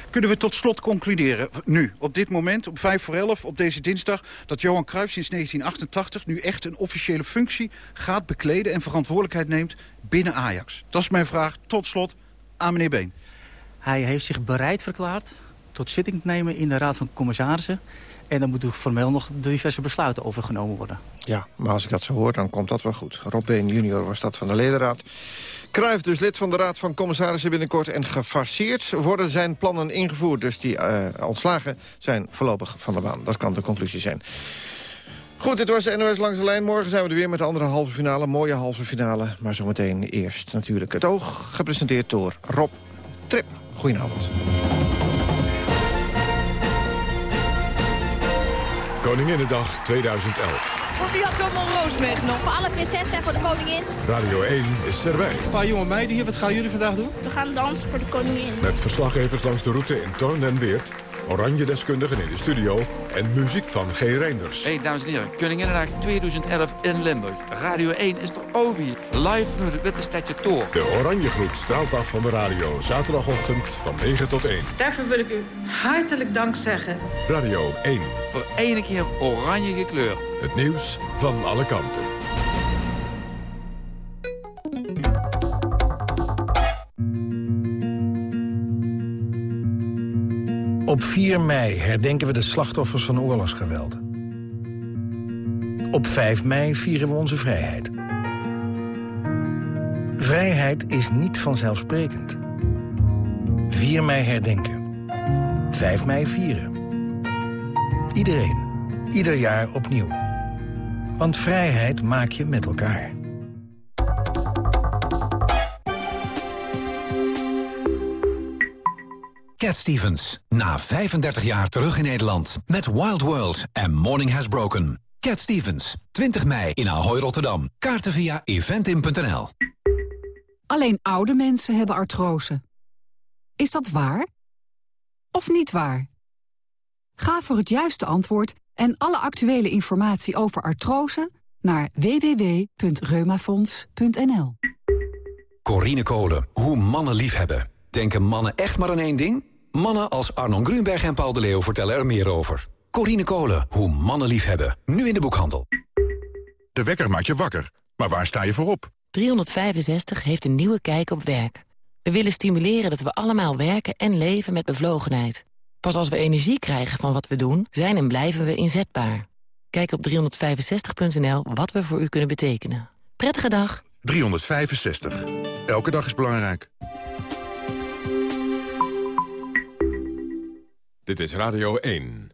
Kunnen we tot slot concluderen, nu, op dit moment, op 5 voor 11, op deze dinsdag... dat Johan Cruijff sinds 1988 nu echt een officiële functie gaat bekleden... en verantwoordelijkheid neemt binnen Ajax? Dat is mijn vraag, tot slot, aan meneer Been. Hij heeft zich bereid verklaard tot zitting te nemen in de Raad van Commissarissen... En dan moeten formeel nog diverse besluiten overgenomen worden. Ja, maar als ik dat zo hoor, dan komt dat wel goed. Rob Been junior was dat van de ledenraad. Cruijff dus lid van de Raad van Commissarissen binnenkort... en gefarseerd worden zijn plannen ingevoerd. Dus die uh, ontslagen zijn voorlopig van de baan. Dat kan de conclusie zijn. Goed, dit was de NOS Langs de Lijn. Morgen zijn we er weer met de andere halve finale. Mooie halve finale. Maar zometeen eerst natuurlijk het oog. Gepresenteerd door Rob Trip. Goedenavond. Koninginnedag 2011. Voor wie had zo'n Monroos meegenomen? Voor alle prinsessen en voor de koningin. Radio 1 is erbij. Een paar jonge meiden hier, wat gaan jullie vandaag doen? We gaan dansen voor de koningin. Met verslaggevers langs de route in Torn en Weert oranje deskundigen in de studio en muziek van G. Reinders. Hey, dames en heren, Koninginnedag 2011 in Limburg. Radio 1 is toch Obi, live vanuit het Witte Stadje Toor. De oranje gloed straalt af van de radio, zaterdagochtend van 9 tot 1. Daarvoor wil ik u hartelijk dank zeggen. Radio 1. Voor ene keer oranje gekleurd. Het nieuws van alle kanten. Op 4 mei herdenken we de slachtoffers van oorlogsgeweld. Op 5 mei vieren we onze vrijheid. Vrijheid is niet vanzelfsprekend. 4 mei herdenken. 5 mei vieren. Iedereen. Ieder jaar opnieuw. Want vrijheid maak je met elkaar. Cat Stevens, na 35 jaar terug in Nederland. Met Wild World en Morning Has Broken. Cat Stevens, 20 mei in Ahoy Rotterdam. Kaarten via eventim.nl. Alleen oude mensen hebben artrose. Is dat waar? Of niet waar? Ga voor het juiste antwoord en alle actuele informatie over artrose naar www.reumafonds.nl. Corine Kolen, hoe mannen liefhebben. Denken mannen echt maar aan één ding? Mannen als Arnon Grunberg en Paul de Leeuw vertellen er meer over. Corine Kolen, hoe mannen liefhebben. Nu in de boekhandel. De wekker maakt je wakker. Maar waar sta je voor op? 365 heeft een nieuwe kijk op werk. We willen stimuleren dat we allemaal werken en leven met bevlogenheid. Pas als we energie krijgen van wat we doen, zijn en blijven we inzetbaar. Kijk op 365.nl wat we voor u kunnen betekenen. Prettige dag. 365. Elke dag is belangrijk. Dit is Radio 1.